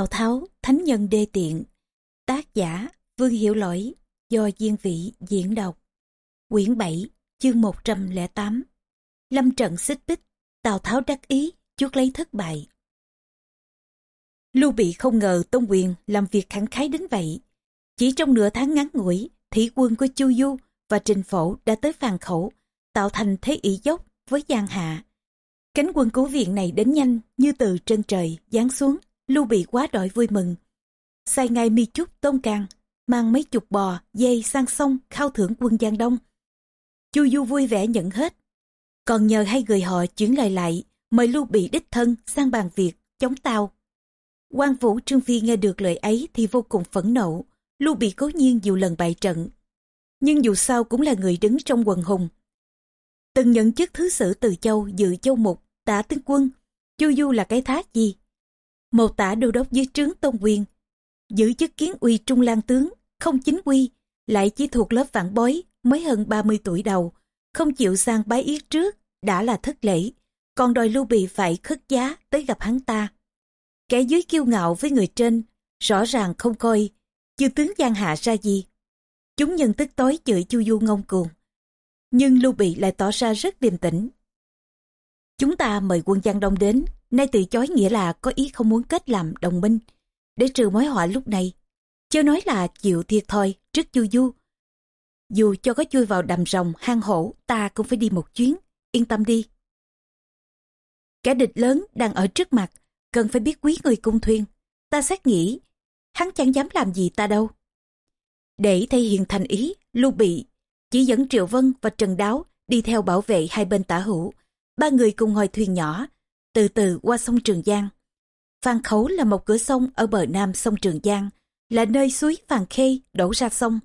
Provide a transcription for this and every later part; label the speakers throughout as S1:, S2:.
S1: Tào Tháo, Thánh Nhân Đê Tiện. Tác giả Vương Hiểu Lỗi Do Diên Vị diễn đọc. Quyển 7 chương 108 Lâm trận xích bích Tào Tháo đắc ý chuốt lấy thất bại. Lưu Bị không ngờ Tôn Quyền làm việc khẳng khái đến vậy. Chỉ trong nửa tháng ngắn ngủi Thủy quân của Chu Du và Trình Phổ đã tới phàn khẩu Tạo thành thế ỷ dốc với Giang Hạ. Cánh quân cứu viện này đến nhanh như từ trên trời giáng xuống. Lưu Bị quá đội vui mừng. Sai ngay mi chút tôn càng, mang mấy chục bò, dây sang sông khao thưởng quân Giang Đông. Chu Du vui vẻ nhận hết. Còn nhờ hai người họ chuyển lời lại, mời Lưu Bị đích thân sang bàn việc, chống tao. quan Vũ Trương Phi nghe được lời ấy thì vô cùng phẫn nộ. Lưu Bị cố nhiên dù lần bại trận. Nhưng dù sao cũng là người đứng trong quần hùng. Từng nhận chức thứ sử từ châu dự châu mục, tả tướng quân. Chu Du là cái thá gì? Mô tả đô đốc dưới trướng tôn quyền. Giữ chức kiến uy trung lang tướng, không chính quy, lại chỉ thuộc lớp vạn bối, mới hơn 30 tuổi đầu, không chịu sang bái yết trước, đã là thất lễ. Còn đòi lưu bị phải khất giá tới gặp hắn ta. Kẻ dưới kiêu ngạo với người trên, rõ ràng không coi, chư tướng giang hạ ra gì. Chúng nhân tức tối chửi chu du ngông cuồng. Nhưng lưu bị lại tỏ ra rất điềm tĩnh. Chúng ta mời quân giang đông đến nay từ chối nghĩa là có ý không muốn kết làm đồng minh. Để trừ mối họa lúc này chưa nói là chịu thiệt thôi trước chu du. Dù cho có chui vào đầm rồng, hang hổ, ta cũng phải đi một chuyến. Yên tâm đi. Kẻ địch lớn đang ở trước mặt, cần phải biết quý người cung thuyên ta xét nghĩ, hắn chẳng dám làm gì ta đâu. Để thể hiện thành ý, lưu bị chỉ dẫn triệu vân và trần đáo đi theo bảo vệ hai bên tả hữu. Ba người cùng ngồi thuyền nhỏ từ từ qua sông Trường Giang. Phan Khấu là một cửa sông ở bờ nam sông Trường Giang, là nơi suối Phan Khê đổ ra sông.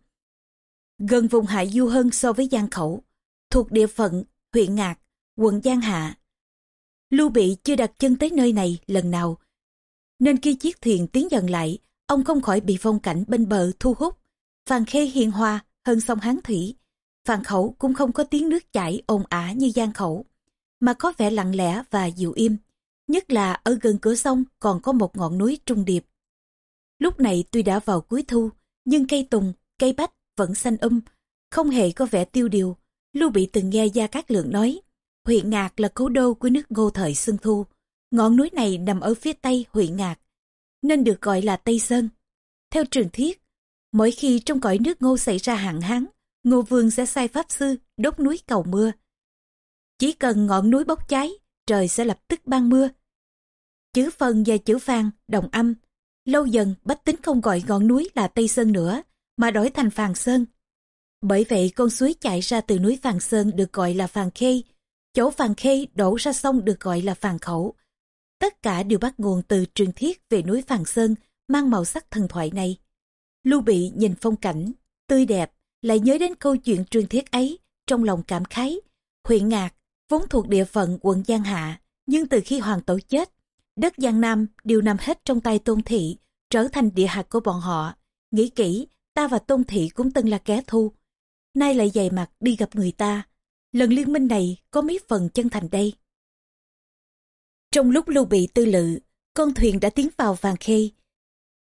S1: Gần vùng hạ du hơn so với Giang Khẩu, thuộc địa phận huyện Ngạc, quận Giang Hạ. Lưu Bị chưa đặt chân tới nơi này lần nào, nên khi chiếc thuyền tiến dần lại, ông không khỏi bị phong cảnh bên bờ thu hút. Phan Khê hiền hòa hơn sông Hán Thủy, Phan Khẩu cũng không có tiếng nước chảy ồn ả như Giang Khẩu mà có vẻ lặng lẽ và dịu im. Nhất là ở gần cửa sông còn có một ngọn núi trung điệp. Lúc này tuy đã vào cuối thu, nhưng cây tùng, cây bách vẫn xanh um, không hề có vẻ tiêu điều. Lưu Bị từng nghe Gia Cát Lượng nói, huyện Ngạc là cố đô của nước ngô thời Xuân Thu. Ngọn núi này nằm ở phía tây huyện Ngạc, nên được gọi là Tây Sơn. Theo truyền thuyết, mỗi khi trong cõi nước ngô xảy ra hạn hán, ngô vương sẽ sai pháp sư đốt núi cầu mưa, chỉ cần ngọn núi bốc cháy, trời sẽ lập tức ban mưa. Chữ phân và chữ phàn đồng âm. Lâu dần bách tính không gọi ngọn núi là Tây Sơn nữa, mà đổi thành Phàn Sơn. Bởi vậy con suối chạy ra từ núi Phàn Sơn được gọi là Phàn Khê, chỗ Phàn Khê đổ ra sông được gọi là Phàn Khẩu. Tất cả đều bắt nguồn từ truyền thuyết về núi Phàn Sơn mang màu sắc thần thoại này. Lưu Bị nhìn phong cảnh, tươi đẹp, lại nhớ đến câu chuyện truyền thuyết ấy, trong lòng cảm khái. Huyện Ngạc vốn thuộc địa phận quận Giang Hạ, nhưng từ khi hoàng tổ chết, đất Giang Nam đều nằm hết trong tay Tôn Thị, trở thành địa hạt của bọn họ. Nghĩ kỹ, ta và Tôn Thị cũng từng là kẻ thù. Nay lại dày mặt đi gặp người ta. Lần liên minh này có mấy phần chân thành đây. Trong lúc lưu bị tư lự, con thuyền đã tiến vào vàng khê.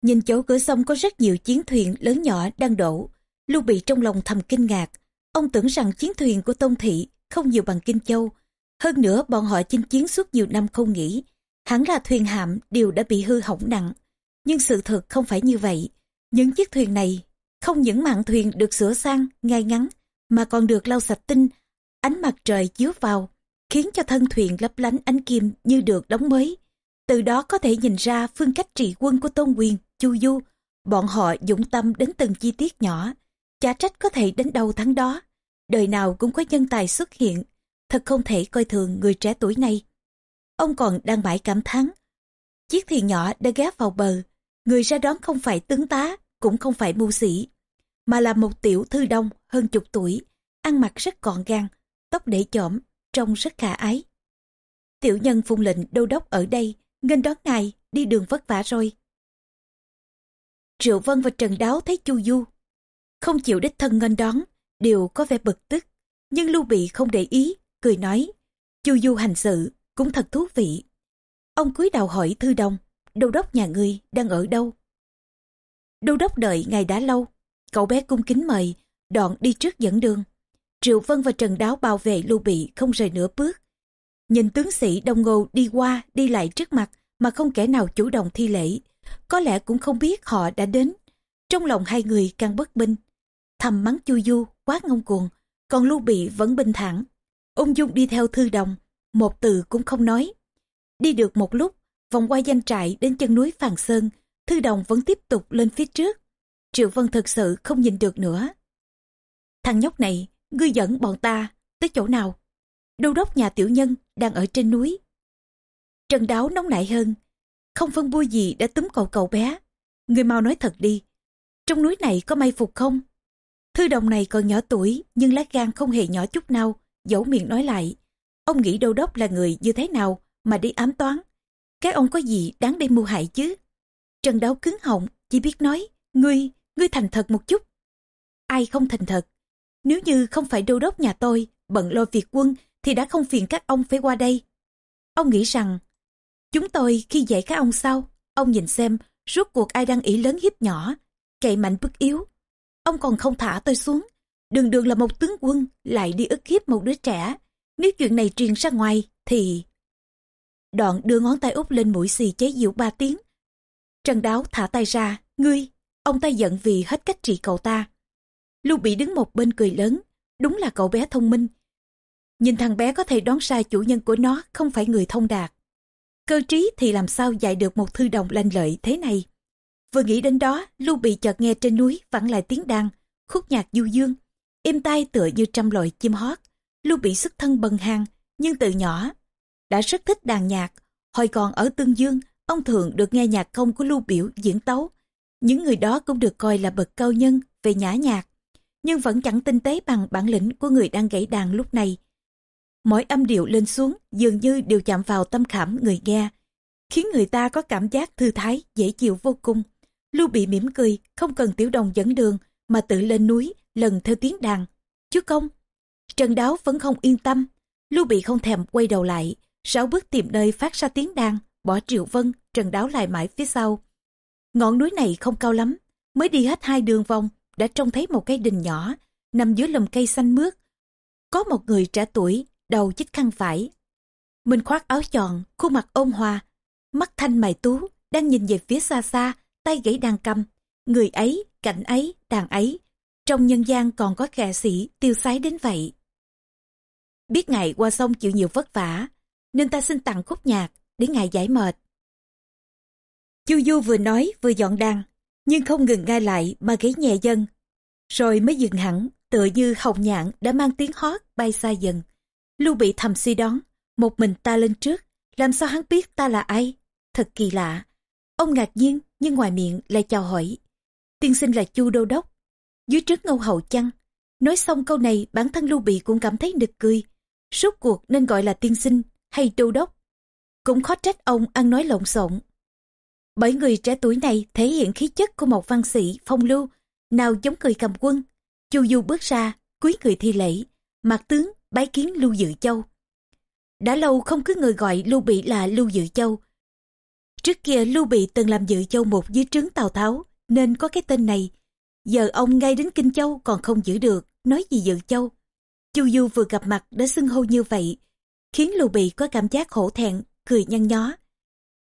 S1: Nhìn chỗ cửa sông có rất nhiều chiến thuyền lớn nhỏ đang đổ. Lưu bị trong lòng thầm kinh ngạc. Ông tưởng rằng chiến thuyền của Tôn Thị không nhiều bằng Kinh Châu. Hơn nữa bọn họ chinh chiến suốt nhiều năm không nghỉ. Hẳn là thuyền hạm đều đã bị hư hỏng nặng. Nhưng sự thật không phải như vậy. Những chiếc thuyền này không những mạn thuyền được sửa sang, ngay ngắn, mà còn được lau sạch tinh, ánh mặt trời chiếu vào, khiến cho thân thuyền lấp lánh ánh kim như được đóng mới. Từ đó có thể nhìn ra phương cách trị quân của Tôn Quyền, Chu Du. Bọn họ dũng tâm đến từng chi tiết nhỏ, chả trách có thể đến đâu thắng đó đời nào cũng có nhân tài xuất hiện, thật không thể coi thường người trẻ tuổi này. Ông còn đang mãi cảm thán. Chiếc thuyền nhỏ đã ghé vào bờ, người ra đón không phải tướng tá, cũng không phải mưu sĩ, mà là một tiểu thư đông hơn chục tuổi, ăn mặc rất gọn gàng, tóc để chỏm, trông rất khả ái. Tiểu nhân phung lệnh đô đốc ở đây, nghênh đón ngài, đi đường vất vả rồi. Triệu Vân và Trần Đáo thấy Chu Du, không chịu đích thân nghênh đón, đều có vẻ bực tức. Nhưng Lưu Bị không để ý, cười nói, chu du hành sự cũng thật thú vị. Ông cúi đầu hỏi Thư Đông, đô đốc nhà ngươi đang ở đâu? Đô đốc đợi ngày đã lâu, cậu bé cung kính mời, đoạn đi trước dẫn đường. Triệu Vân và Trần Đáo bảo vệ Lưu Bị không rời nửa bước. Nhìn tướng sĩ đông ngô đi qua, đi lại trước mặt mà không kẻ nào chủ động thi lễ. Có lẽ cũng không biết họ đã đến. Trong lòng hai người càng bất binh. Thầm mắng chu du, quá ngông cuồng. Còn Lưu Bị vẫn bình thản. Ung dung đi theo thư đồng, một từ cũng không nói. Đi được một lúc, vòng qua danh trại đến chân núi Phàn Sơn, thư đồng vẫn tiếp tục lên phía trước. Triệu Vân thực sự không nhìn được nữa. Thằng nhóc này, ngươi dẫn bọn ta tới chỗ nào? Đô đốc nhà tiểu nhân đang ở trên núi. Trần Đáo nóng nảy hơn, không phân bua gì đã túm cậu cậu bé. Người mau nói thật đi, trong núi này có may phục không? Thư đồng này còn nhỏ tuổi nhưng lá gan không hề nhỏ chút nào, dẫu miệng nói lại. Ông nghĩ đô đốc là người như thế nào mà đi ám toán. Các ông có gì đáng để mưu hại chứ? Trần Đáo cứng họng, chỉ biết nói, ngươi, ngươi thành thật một chút. Ai không thành thật? Nếu như không phải đô đốc nhà tôi, bận lo việc quân, thì đã không phiền các ông phải qua đây. Ông nghĩ rằng, chúng tôi khi dạy các ông sao? Ông nhìn xem, rốt cuộc ai đang ý lớn hiếp nhỏ, cậy mạnh bức yếu. Ông còn không thả tôi xuống. Đường đường là một tướng quân, lại đi ức hiếp một đứa trẻ. Nếu chuyện này truyền ra ngoài, thì... Đoạn đưa ngón tay út lên mũi xì chế diệu ba tiếng. Trần Đáo thả tay ra, ngươi, ông ta giận vì hết cách trị cậu ta. Lưu Bị đứng một bên cười lớn, đúng là cậu bé thông minh. Nhìn thằng bé có thể đoán sai chủ nhân của nó không phải người thông đạt. Cơ trí thì làm sao dạy được một thư đồng lanh lợi thế này. Vừa nghĩ đến đó, Lưu Bị chợt nghe trên núi vẳng lại tiếng đàn, khúc nhạc du dương, im tai tựa như trăm loại chim hót. Lưu Bị xuất thân bần hàng, nhưng từ nhỏ đã rất thích đàn nhạc. Hồi còn ở Tương Dương, ông thường được nghe nhạc công của Lưu Biểu diễn tấu. Những người đó cũng được coi là bậc cao nhân về nhã nhạc, nhưng vẫn chẳng tinh tế bằng bản lĩnh của người đang gãy đàn lúc này. Mỗi âm điệu lên xuống dường như đều chạm vào tâm khảm người nghe, khiến người ta có cảm giác thư thái, dễ chịu vô cùng. Lưu bị mỉm cười, không cần tiểu đồng dẫn đường, mà tự lên núi, lần theo tiếng đàn. Chứ công, Trần Đáo vẫn không yên tâm. Lưu bị không thèm quay đầu lại, sáu bước tìm nơi phát ra tiếng đàn, bỏ Triệu Vân, Trần Đáo lại mãi phía sau. Ngọn núi này không cao lắm, mới đi hết hai đường vòng, đã trông thấy một cái đình nhỏ, nằm dưới lùm cây xanh mướt. Có một người trẻ tuổi, đầu chích khăn vải. Mình khoác áo tròn, khuôn mặt ôn hòa, mắt thanh mày tú, đang nhìn về phía xa xa, tay gãy đàn cầm. Người ấy, cảnh ấy, đàn ấy. Trong nhân gian còn có kẻ sĩ tiêu sái đến vậy. Biết ngài qua sông chịu nhiều vất vả, nên ta xin tặng khúc nhạc để ngài giải mệt. Chu Du vừa nói vừa dọn đàn, nhưng không ngừng ngay lại mà ghế nhẹ dân Rồi mới dừng hẳn, tựa như hồng nhạn đã mang tiếng hót bay xa dần. Lưu bị thầm suy đoán, một mình ta lên trước, làm sao hắn biết ta là ai? Thật kỳ lạ. Ông ngạc nhiên, nhưng ngoài miệng lại chào hỏi. Tiên sinh là Chu Đô Đốc. Dưới trước ngâu hậu chăng? Nói xong câu này, bản thân Lưu Bị cũng cảm thấy nực cười. Suốt cuộc nên gọi là tiên sinh hay Đô Đốc. Cũng khó trách ông ăn nói lộn xộn. Bởi người trẻ tuổi này thể hiện khí chất của một văn sĩ phong lưu, nào giống người cầm quân. Chu Du bước ra, cúi người thi lễ, mặt tướng bái kiến Lưu Dự Châu. Đã lâu không cứ người gọi Lưu Bị là Lưu Dự Châu. Trước kia Lưu Bị từng làm Dự Châu một dưới trướng Tào Tháo, nên có cái tên này. Giờ ông ngay đến Kinh Châu còn không giữ được, nói gì Dự Châu. Chu Du vừa gặp mặt đã xưng hô như vậy, khiến Lưu Bị có cảm giác hổ thẹn, cười nhăn nhó.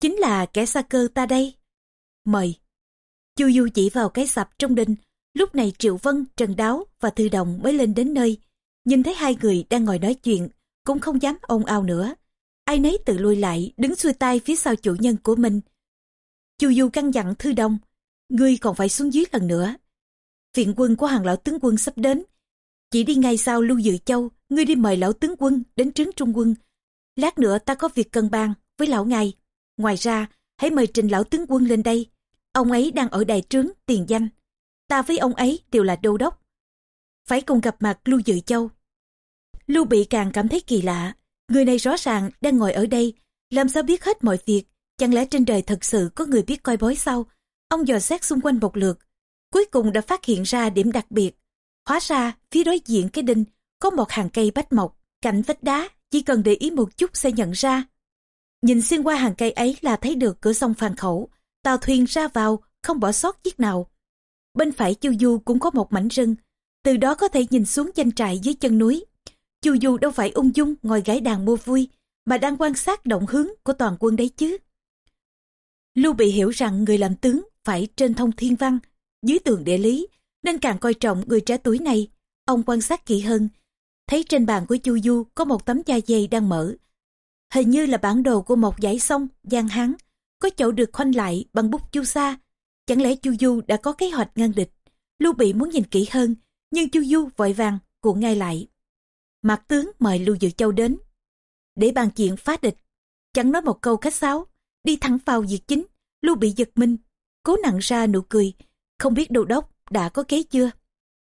S1: Chính là kẻ xa cơ ta đây. Mời. Chu Du chỉ vào cái sập trong đình, lúc này Triệu Vân, Trần Đáo và Thư Đồng mới lên đến nơi. Nhìn thấy hai người đang ngồi nói chuyện, cũng không dám ồn ào nữa. Ai nấy tự lui lại, đứng xuôi tay phía sau chủ nhân của mình. Chu Du căn dặn Thư đông ngươi còn phải xuống dưới lần nữa. Viện quân của hàng lão tướng quân sắp đến. Chỉ đi ngay sau Lưu Dự Châu, ngươi đi mời lão tướng quân đến trướng trung quân. Lát nữa ta có việc cần bàn với lão ngài. Ngoài ra, hãy mời trình lão tướng quân lên đây. Ông ấy đang ở đại trướng tiền danh. Ta với ông ấy đều là đô đốc. Phải cùng gặp mặt Lưu Dự Châu. Lưu Bị càng cảm thấy kỳ lạ. Người này rõ ràng đang ngồi ở đây. Làm sao biết hết mọi việc? Chẳng lẽ trên đời thật sự có người biết coi bói sao? Ông dò xét xung quanh một lượt. Cuối cùng đã phát hiện ra điểm đặc biệt. Hóa ra, phía đối diện cái đinh có một hàng cây bách mộc, cạnh vách đá, chỉ cần để ý một chút sẽ nhận ra. Nhìn xuyên qua hàng cây ấy là thấy được cửa sông phàn khẩu, tàu thuyền ra vào, không bỏ sót chiếc nào. Bên phải Chu Du cũng có một mảnh rừng, từ đó có thể nhìn xuống danh trại dưới chân núi. Chu Du đâu phải ung dung ngồi gái đàn mua vui, mà đang quan sát động hướng của toàn quân đấy chứ. Lưu Bị hiểu rằng người làm tướng phải trên thông thiên văn, dưới tường địa lý, nên càng coi trọng người trẻ tuổi này. Ông quan sát kỹ hơn, thấy trên bàn của Chu Du có một tấm da dày đang mở. Hình như là bản đồ của một dãy sông, Giang Hán, có chỗ được khoanh lại bằng bút chu sa. Chẳng lẽ Chu Du đã có kế hoạch ngăn địch? Lưu Bị muốn nhìn kỹ hơn, nhưng Chu Du vội vàng cuộn ngay lại. Mạc tướng mời Lưu Dự Châu đến, để bàn chuyện phá địch. Chẳng nói một câu khách sáo, đi thẳng vào việc chính, Lưu Bị giật mình, cố nặng ra nụ cười, không biết đô đốc đã có kế chưa.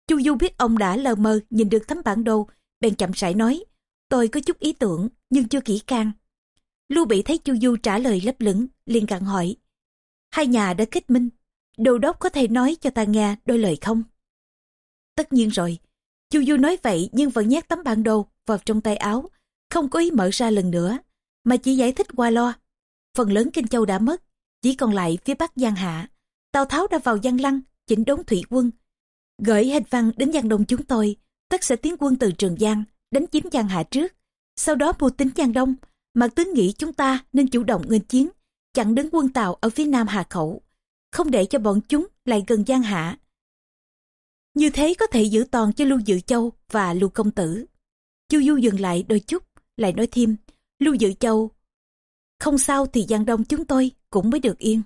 S1: Chu Du biết ông đã lờ mờ nhìn được tấm bản đồ, bèn chậm rãi nói, tôi có chút ý tưởng nhưng chưa kỹ càng. Lưu Bị thấy Chu Du trả lời lấp lửng, liền gặng hỏi, hai nhà đã kết minh, đô đốc có thể nói cho ta nghe đôi lời không? Tất nhiên rồi, Chu Du nói vậy nhưng vẫn nhét tấm bản đồ vào trong tay áo, không có ý mở ra lần nữa, mà chỉ giải thích qua lo. Phần lớn Kinh Châu đã mất, chỉ còn lại phía bắc Giang Hạ. Tào Tháo đã vào Giang Lăng, chỉnh đốn thủy quân. Gửi hình văn đến Giang Đông chúng tôi, tất sẽ tiến quân từ Trường Giang, đánh chiếm Giang Hạ trước. Sau đó mưu tính Giang Đông, mặt tướng nghĩ chúng ta nên chủ động nghênh chiến, chặn đứng quân Tàu ở phía nam Hà Khẩu, không để cho bọn chúng lại gần Giang Hạ. Như thế có thể giữ toàn cho Lưu Dự Châu và Lưu Công Tử. Chu Du dừng lại đôi chút, lại nói thêm, Lưu Dự Châu, không sao thì Giang Đông chúng tôi cũng mới được yên.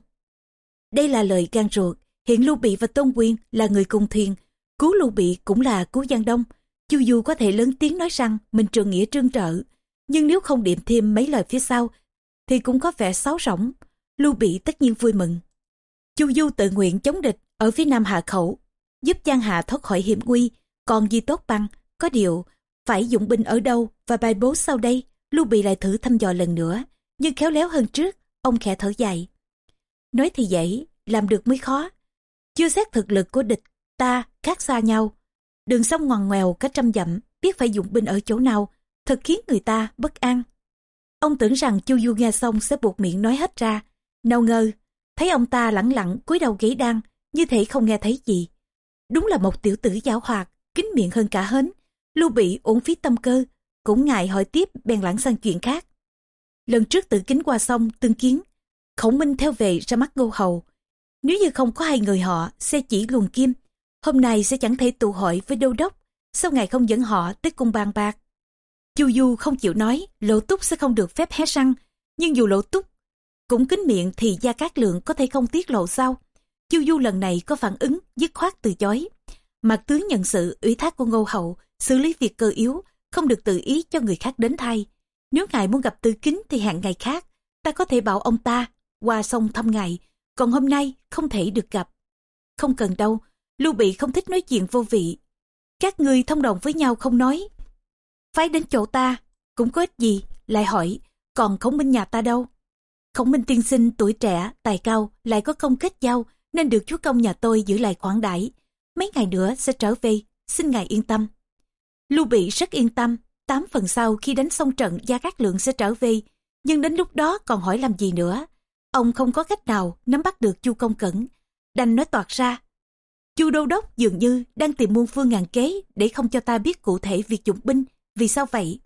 S1: Đây là lời gan ruột, hiện Lưu Bị và Tôn Quyền là người cùng thuyền, cứu Lưu Bị cũng là cứu Giang Đông. Chu Du có thể lớn tiếng nói rằng mình trường nghĩa trương trợ, nhưng nếu không điểm thêm mấy lời phía sau, thì cũng có vẻ sáo rỗng. Lưu Bị tất nhiên vui mừng. Chu Du tự nguyện chống địch ở phía nam Hạ Khẩu, giúp Giang hà thoát khỏi hiểm nguy, còn di tốt băng có điều phải dụng binh ở đâu và bài bố sau đây, Lưu Bị lại thử thăm dò lần nữa, nhưng khéo léo hơn trước, ông khẽ thở dài. Nói thì dễ, làm được mới khó. Chưa xét thực lực của địch, ta khác xa nhau. Đường sông ngoằn ngoèo cách trăm dặm, biết phải dụng binh ở chỗ nào, thật khiến người ta bất an. Ông tưởng rằng Chu Du nghe xong sẽ buộc miệng nói hết ra. Nào ngờ, thấy ông ta lẳng lặng cúi đầu ghế đan, như thể không nghe thấy gì. Đúng là một tiểu tử giáo hoạt, kính miệng hơn cả hến. Lưu bị uổng phí tâm cơ, cũng ngại hỏi tiếp bèn lãng sang chuyện khác. Lần trước tự kính qua sông tương kiến, khổng minh theo về ra mắt ngô hầu. Nếu như không có hai người họ sẽ chỉ luồn kim, hôm nay sẽ chẳng thể tụ hội với đô đốc, sao ngài không dẫn họ tới cung bàn bạc. Chu Du không chịu nói, lộ túc sẽ không được phép hé răng, nhưng dù lộ túc cũng kính miệng thì gia cát lượng có thể không tiết lộ sao. Chu Du lần này có phản ứng, dứt khoát từ chối. Mặt tướng nhận sự ủy thác của ngô hậu, xử lý việc cơ yếu, không được tự ý cho người khác đến thay. Nếu ngài muốn gặp tư kính thì hẹn ngày khác, ta có thể bảo ông ta qua sông thăm ngài, còn hôm nay không thể được gặp. Không cần đâu, Lưu Bị không thích nói chuyện vô vị. Các người thông đồng với nhau không nói. Phái đến chỗ ta, cũng có ích gì, lại hỏi, còn khổng minh nhà ta đâu? Khổng minh tiên sinh tuổi trẻ, tài cao, lại có công kết giao, nên được chúa công nhà tôi giữ lại khoản đãi Mấy ngày nữa sẽ trở về, xin ngài yên tâm. Lưu Bị rất yên tâm, tám phần sau khi đánh xong trận Gia Cát Lượng sẽ trở về, nhưng đến lúc đó còn hỏi làm gì nữa. Ông không có cách nào nắm bắt được Chu Công Cẩn, đành nói toạc ra. Chu Đô Đốc dường như đang tìm muôn phương ngàn kế để không cho ta biết cụ thể việc dụng binh, vì sao vậy?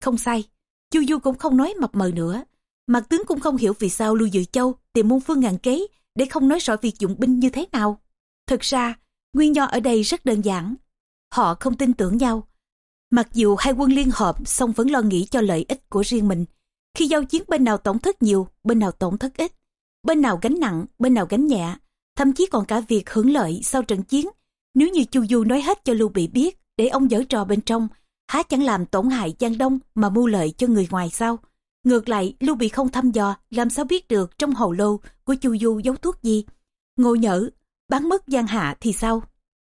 S1: Không sai, Chu Du cũng không nói mập mờ nữa. Mặt tướng cũng không hiểu vì sao Lưu Dự Châu tìm muôn phương ngàn kế để không nói rõ việc dụng binh như thế nào. Thực ra, nguyên do ở đây rất đơn giản. Họ không tin tưởng nhau, Mặc dù hai quân liên hợp song vẫn lo nghĩ cho lợi ích của riêng mình. Khi giao chiến bên nào tổn thất nhiều, bên nào tổn thất ít. Bên nào gánh nặng, bên nào gánh nhẹ. Thậm chí còn cả việc hưởng lợi sau trận chiến. Nếu như Chu Du nói hết cho Lưu Bị biết, để ông giở trò bên trong, há chẳng làm tổn hại Giang Đông mà mưu lợi cho người ngoài sao? Ngược lại, Lưu Bị không thăm dò, làm sao biết được trong hầu lô của Chu Du giấu thuốc gì? Ngộ nhỡ, bán mất Giang Hạ thì sao?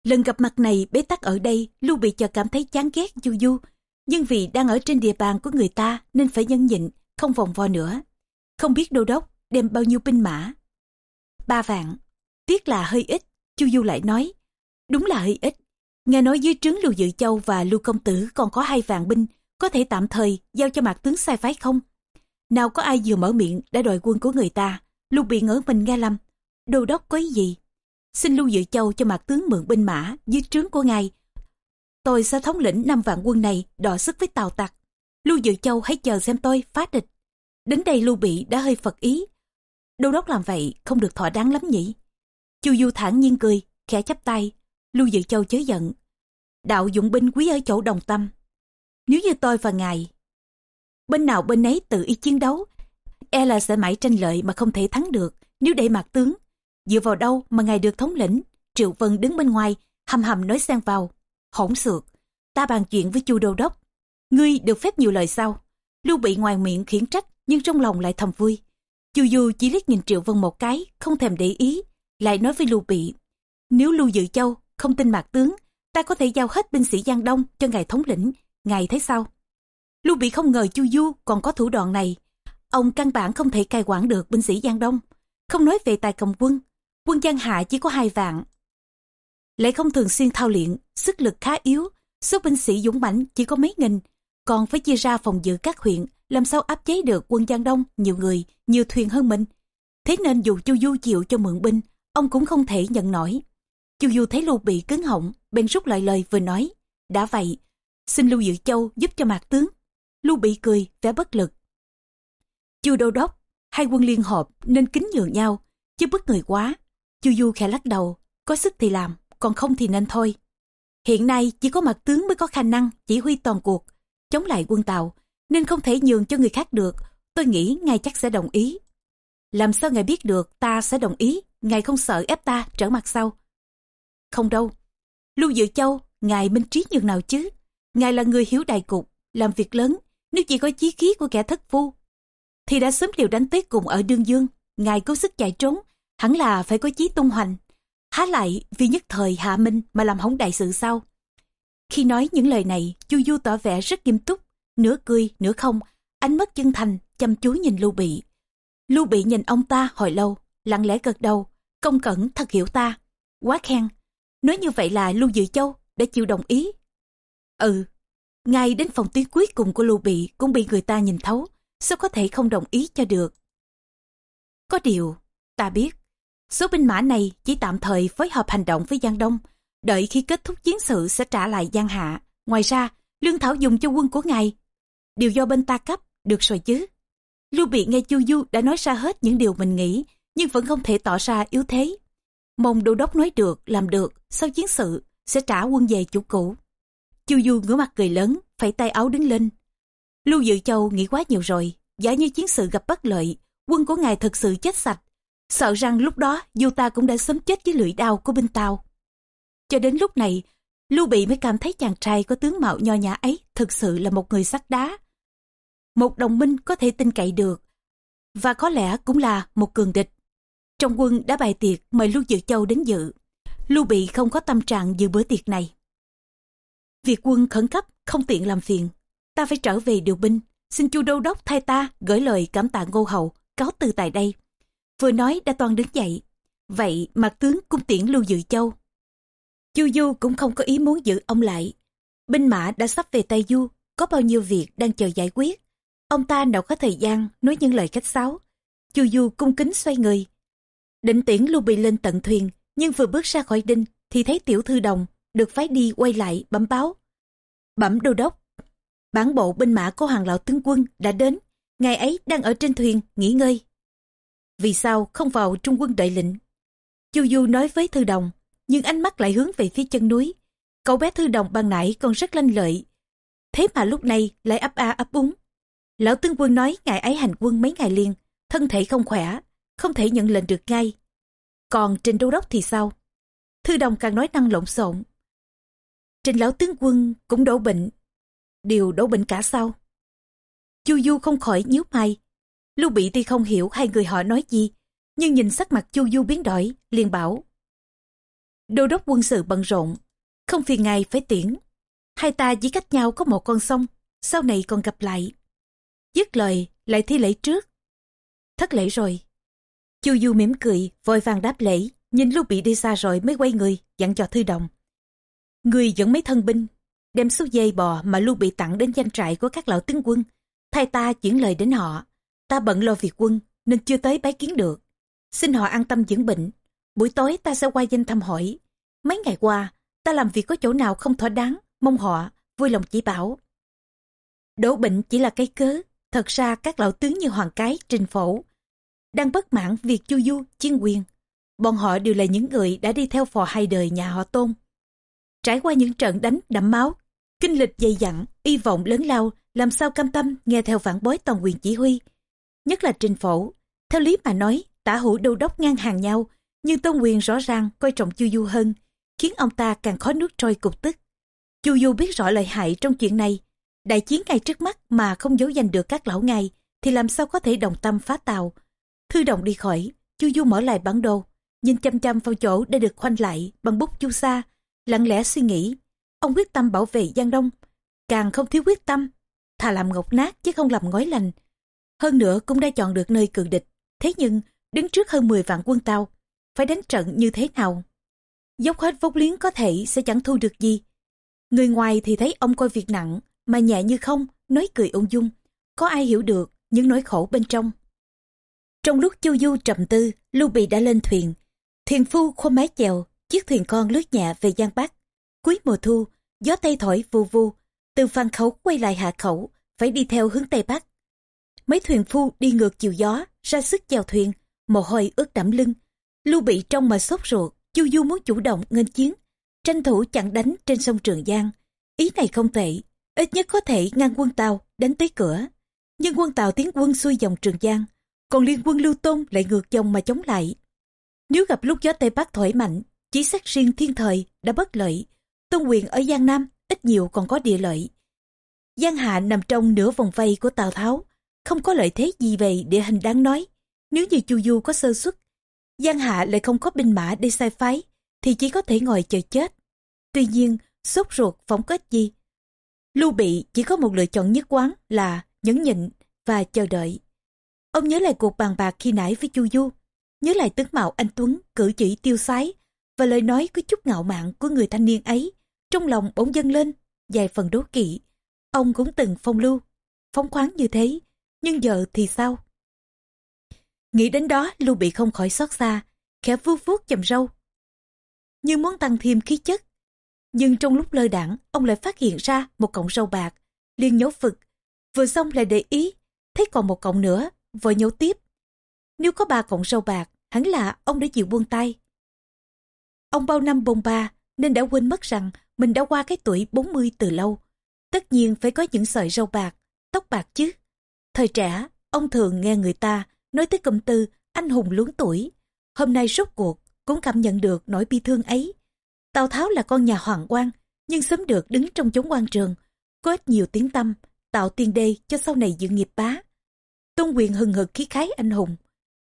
S1: Lần gặp mặt này bế tắc ở đây, Lưu Bị chợt cảm thấy chán ghét Du Du. Nhưng vì đang ở trên địa bàn của người ta nên phải nhân nhịn, không vòng vo nữa. Không biết đô đốc đem bao nhiêu binh mã. Ba vạn. Tiếc là hơi ít, Chu Du lại nói. Đúng là hơi ít. Nghe nói dưới trướng Lưu Dự Châu và Lưu Công Tử còn có hai vạn binh, có thể tạm thời giao cho mặt tướng sai phái không? Nào có ai vừa mở miệng đã đòi quân của người ta. Lưu Bị ngỡ mình nghe lầm. Đô đốc có ý gì? Xin Lưu Dự Châu cho mặt tướng mượn binh mã dưới trướng của ngài. Tôi sẽ thống lĩnh năm vạn quân này đọ sức với Tào Tặc. Lưu Dự Châu hãy chờ xem tôi phá địch. Đến đây Lưu Bị đã hơi phật ý. Đô đốc làm vậy không được thỏa đáng lắm nhỉ? Chu Du thản nhiên cười, khẽ chắp tay. Lưu Dự Châu chớ giận. Đạo dụng binh quý ở chỗ đồng tâm. Nếu như tôi và ngài, bên nào bên ấy tự ý chiến đấu, e là sẽ mãi tranh lợi mà không thể thắng được nếu để mặt tướng. Dựa vào đâu mà ngài được thống lĩnh, Triệu Vân đứng bên ngoài, hầm hầm nói xen vào. Hỗn xược, ta bàn chuyện với chu đô đốc. Ngươi được phép nhiều lời sau. Lưu bị ngoài miệng khiển trách, nhưng trong lòng lại thầm vui. Chu Du chỉ liếc nhìn Triệu Vân một cái, không thèm để ý, lại nói với Lưu Bị. Nếu Lưu Dự Châu không tin mạc tướng, ta có thể giao hết binh sĩ Giang Đông cho ngài thống lĩnh, ngài thấy sao? Lưu Bị không ngờ Chu Du còn có thủ đoạn này. Ông căn bản không thể cai quản được binh sĩ Giang Đông. Không nói về tài cầm quân, quân Giang Hạ chỉ có hai vạn. Lại không thường xuyên thao luyện, sức lực khá yếu, số binh sĩ dũng mãnh chỉ có mấy nghìn, còn phải chia ra phòng giữ các huyện, làm sao áp chế được quân Giang Đông nhiều người, nhiều thuyền hơn mình. Thế nên dù Chu Du chịu cho mượn binh, ông cũng không thể nhận nổi. Chu Du thấy Lưu Bị cứng họng, bèn rút lại lời vừa nói. Đã vậy, xin Lưu Dự Châu giúp cho mạc tướng. Lưu Bị cười, vẻ bất lực. Chu Đô Đốc, hai quân liên hợp nên kính nhường nhau, chứ bức người quá. Chu Du khẽ lắc đầu, có sức thì làm, còn không thì nên thôi. Hiện nay chỉ có mặt tướng mới có khả năng chỉ huy toàn cuộc, chống lại quân Tàu, nên không thể nhường cho người khác được. Tôi nghĩ ngài chắc sẽ đồng ý. Làm sao ngài biết được ta sẽ đồng ý, ngài không sợ ép ta trở mặt sau. Không đâu. Lưu Dự Châu, ngài minh trí nhường nào chứ? Ngài là người hiếu đại cục, làm việc lớn, nếu chỉ có chí khí của kẻ thất phu, thì đã sớm liều đánh tới cùng ở đương dương. Ngài cố sức chạy trốn, hẳn là phải có chí tung hoành. Há lại vì nhất thời hạ minh mà làm hỏng đại sự sao? Khi nói những lời này, Chu Du tỏ vẻ rất nghiêm túc, nửa cười, nửa không, ánh mắt chân thành, chăm chú nhìn Lưu Bị. Lưu Bị nhìn ông ta hồi lâu, lặng lẽ gật đầu, công cẩn thật hiểu ta. Quá khen. Nói như vậy là Lưu Dự Châu đã chịu đồng ý. Ừ, ngay đến phòng tuyến cuối cùng của Lưu Bị cũng bị người ta nhìn thấu, sao có thể không đồng ý cho được. Có điều, ta biết, số binh mã này chỉ tạm thời phối hợp hành động với Giang Đông, đợi khi kết thúc chiến sự sẽ trả lại Giang Hạ. Ngoài ra, lương thảo dùng cho quân của ngài, đều do bên ta cấp, được rồi chứ. Lưu Bị nghe Chu Du đã nói ra hết những điều mình nghĩ, nhưng vẫn không thể tỏ ra yếu thế. Mong đô đốc nói được, làm được, sau chiến sự, sẽ trả quân về chủ cũ. Chu Du ngửa mặt cười lớn, phải tay áo đứng lên. Lưu Dự Châu nghĩ quá nhiều rồi, giả như chiến sự gặp bất lợi, quân của ngài thực sự chết sạch. Sợ rằng lúc đó dù ta cũng đã sớm chết với lưỡi đao của binh Tàu. Cho đến lúc này, Lưu Bị mới cảm thấy chàng trai có tướng mạo nho nhã ấy thực sự là một người sắt đá. Một đồng minh có thể tin cậy được, và có lẽ cũng là một cường địch. Trong quân đã bài tiệc mời Lưu Dự Châu đến dự. Lưu Bị không có tâm trạng dự bữa tiệc này. Việc quân khẩn cấp, không tiện làm phiền. Ta phải trở về điều binh, xin chu đô đốc thay ta gửi lời cảm tạ ngô hậu, cáo từ tại đây. Vừa nói đã toàn đứng dậy. Vậy mặt tướng cung tiễn Lưu Dự Châu. Chu Du cũng không có ý muốn giữ ông lại. Binh mã đã sắp về Tây Du, có bao nhiêu việc đang chờ giải quyết. Ông ta đâu có thời gian nói những lời khách sáo. Chu Du cung kính xoay người. Định tiễn Lưu Bị lên tận thuyền, nhưng vừa bước ra khỏi đinh thì thấy tiểu thư đồng được phái đi quay lại bẩm báo. Bẩm đô đốc, bản bộ binh mã của hoàng lão tướng quân đã đến, ngày ấy đang ở trên thuyền nghỉ ngơi. Vì sao không vào trung quân đợi lệnh? Chu Du nói với thư đồng, nhưng ánh mắt lại hướng về phía chân núi. Cậu bé thư đồng ban nãy còn rất lanh lợi. Thế mà lúc này lại ấp a ấp úng. Lão tướng quân nói ngày ấy hành quân mấy ngày liền, thân thể không khỏe, không thể nhận lệnh được ngay. Còn Trình Đô Đốc thì sao? Thư đồng càng nói năng lộn xộn. Trình lão tướng quân cũng đổ bệnh. Đều đổ bệnh cả sau. Chu Du không khỏi nhíu mày. Lưu Bị tuy không hiểu hai người họ nói gì, nhưng nhìn sắc mặt Chu Du biến đổi, liền bảo. Đô đốc quân sự bận rộn, không phiền ngài phải tiễn. Hai ta chỉ cách nhau có một con sông, sau này còn gặp lại. Dứt lời, lại thi lễ trước. Thất lễ rồi. Chu Du mỉm cười, vội vàng đáp lễ, nhìn Lưu Bị đi xa rồi mới quay người, dặn cho Thư Đồng. Người dẫn mấy thân binh, đem số dây bò mà Lưu Bị tặng đến danh trại của các lão tướng quân, thay ta chuyển lời đến họ. ta bận lo việc quân, nên chưa tới bái kiến được. Xin họ an tâm dưỡng bệnh. Buổi tối ta sẽ qua danh thăm hỏi. Mấy ngày qua, ta làm việc có chỗ nào không thỏa đáng, mong họ vui lòng chỉ bảo. Đổ bệnh chỉ là cái cớ, thật ra các lão tướng như Hoàng Cái, Trình Phổ đang bất mãn việc chu du, chiên quyền. Bọn họ đều là những người đã đi theo phò hai đời nhà họ tôn. Trải qua những trận đánh đẫm máu, kinh lịch dày dặn, y vọng lớn lao, làm sao cam tâm nghe theo phản bối toàn quyền chỉ huy. Nhất là Trình Phổ, theo lý mà nói, tả hữu đô đốc ngang hàng nhau, nhưng Tôn Quyền rõ ràng coi trọng Chu Du hơn, khiến ông ta càng khó nước trôi cục tức. Chu Du biết rõ lợi hại trong chuyện này, đại chiến ngay trước mắt mà không giấu giành được các lão ngài, thì làm sao có thể đồng tâm phá tàu. Thư đồng đi khỏi, Chu Du mở lại bản đồ, nhìn chăm chăm vào chỗ đã được khoanh lại bằng bút chu sa, lặng lẽ suy nghĩ. Ông quyết tâm bảo vệ Giang Đông, càng không thiếu quyết tâm, thà làm ngọc nát chứ không làm ngói lành. Hơn nữa cũng đã chọn được nơi cường địch, thế nhưng đứng trước hơn 10 vạn quân tàu, phải đánh trận như thế nào? Dốc hết vốn liếng có thể sẽ chẳng thu được gì. Người ngoài thì thấy ông coi việc nặng, mà nhẹ như không, nói cười ung dung. Có ai hiểu được những nỗi khổ bên trong. Trong lúc chu du trầm tư, Lưu Bị đã lên thuyền. Thuyền phu khô mái chèo, chiếc thuyền con lướt nhẹ về Giang Bắc. Cuối mùa thu, gió tây thổi vù vù, từ phan khấu quay lại hạ khẩu, phải đi theo hướng tây bắc. Mấy thuyền phu đi ngược chiều gió, ra sức chèo thuyền, mồ hôi ướt đẫm lưng. Lưu Bị trong mà sốt ruột, Chu Du muốn chủ động nghênh chiến, tranh thủ chặn đánh trên sông Trường Giang. Ý này không tệ, ít nhất có thể ngăn quân Tàu đánh tới cửa. Nhưng quân Tàu tiến quân xuôi dòng Trường Giang, còn liên quân Lưu Tôn lại ngược dòng mà chống lại. Nếu gặp lúc gió Tây Bắc thổi mạnh, chỉ xét riêng thiên thời đã bất lợi. Tôn quyền ở Giang Nam ít nhiều còn có địa lợi. Giang Hạ nằm trong nửa vòng vây của Tào Tháo, không có lợi thế gì về địa hình đáng nói. Nếu như Chu Du có sơ xuất, Giang Hạ lại không có binh mã để sai phái, thì chỉ có thể ngồi chờ chết. Tuy nhiên, sốt ruột phóng kết gì. Lưu Bị chỉ có một lựa chọn nhất quán là nhẫn nhịn và chờ đợi. Ông nhớ lại cuộc bàn bạc khi nãy với Chu Du, nhớ lại tướng mạo anh Tuấn, cử chỉ tiêu sái và lời nói có chút ngạo mạn của người thanh niên ấy. Trong lòng bỗng dâng lên, vài phần đố kỵ. Ông cũng từng phong lưu, phóng khoáng như thế, nhưng giờ thì sao? Nghĩ đến đó Lưu Bị không khỏi xót xa, khẽ vuốt vuốt chầm râu. như muốn tăng thêm khí chất. Nhưng trong lúc lơ đảng, ông lại phát hiện ra một cọng râu bạc, liền nhổ phực. Vừa xong lại để ý, thấy còn một cọng nữa, vội nhổ tiếp. Nếu có ba cọng râu bạc, hẳn là ông đã chịu buông tay. Ông bao năm bông ba, nên đã quên mất rằng mình đã qua cái tuổi 40 từ lâu. Tất nhiên phải có những sợi râu bạc, tóc bạc chứ. Thời trẻ, ông thường nghe người ta nói tới cụm từ anh hùng luống tuổi. Hôm nay rốt cuộc cũng cảm nhận được nỗi bi thương ấy. Tào Tháo là con nhà hoàng quan, nhưng sớm được đứng trong chốn quan trường, có ít nhiều tiếng tâm, tạo tiền đề cho sau này dự nghiệp bá. Tôn quyền hừng hực khí khái anh hùng.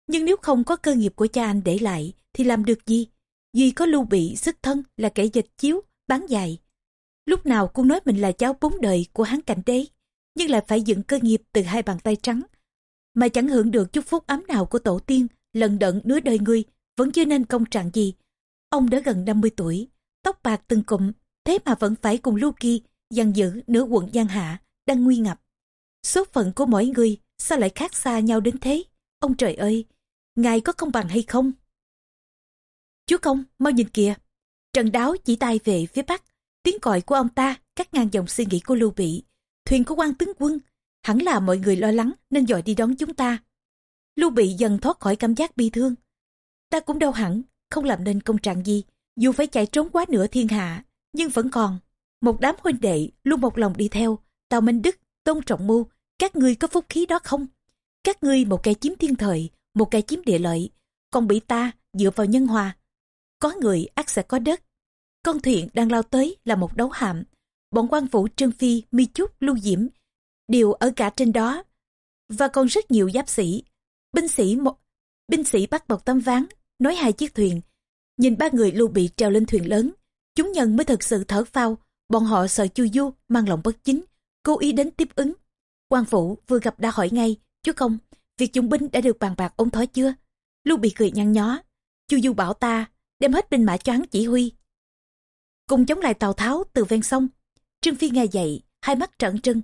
S1: Nhưng nếu không có cơ nghiệp của cha anh để lại, thì làm được gì? Duy có lưu bị sức thân là kẻ dịch chiếu, bán dài. Lúc nào cũng nói mình là cháu bốn đời của hán cảnh đế, nhưng lại phải dựng cơ nghiệp từ hai bàn tay trắng, mà chẳng hưởng được chút phúc ấm nào của tổ tiên, lần đận nửa đời người, vẫn chưa nên công trạng gì. Ông đã gần 50 tuổi, tóc bạc từng cụm, thế mà vẫn phải cùng Lưu Kỳ dằn giữ nửa quận Giang Hạ, đang nguy ngập. Số phận của mỗi người sao lại khác xa nhau đến thế? Ông trời ơi, ngài có công bằng hay không? Chúa công, mau nhìn kìa. Trần đáo chỉ tay về phía bắc, tiếng còi của ông ta cắt ngang dòng suy nghĩ của Lưu Bị. Thuyền của quan tướng quân hẳn là mọi người lo lắng nên dội đi đón chúng ta. Lưu Bị dần thoát khỏi cảm giác bi thương. Ta cũng đau hẳn, không làm nên công trạng gì, dù phải chạy trốn quá nửa thiên hạ, nhưng vẫn còn. Một đám huynh đệ luôn một lòng đi theo, Tào Minh Đức, Tôn Trọng Mưu, các ngươi có phúc khí đó không? Các ngươi một kẻ chiếm thiên thời, một kẻ chiếm địa lợi, còn bị ta dựa vào nhân hòa. Có người ác sẽ có đất. Con thuyền đang lao tới là một đấu hạm. Bọn quan phủ Trương Phi, Mi chúc Lưu Diễm đều ở cả trên đó. Và còn rất nhiều giáp sĩ. Binh sĩ một binh sĩ bắt bọc tấm ván nói hai chiếc thuyền. Nhìn ba người lưu bị trèo lên thuyền lớn. Chúng nhân mới thật sự thở phao. Bọn họ sợ chu du mang lòng bất chính cố ý đến tiếp ứng. Quan phủ vừa gặp đã hỏi ngay chú công việc dùng binh đã được bàn bạc ông thói chưa? Lưu bị cười nhăn nhó chu du bảo ta đem hết binh mã cho hắn chỉ huy cùng chống lại tào tháo từ ven sông trương phi nghe dậy hai mắt trợn trừng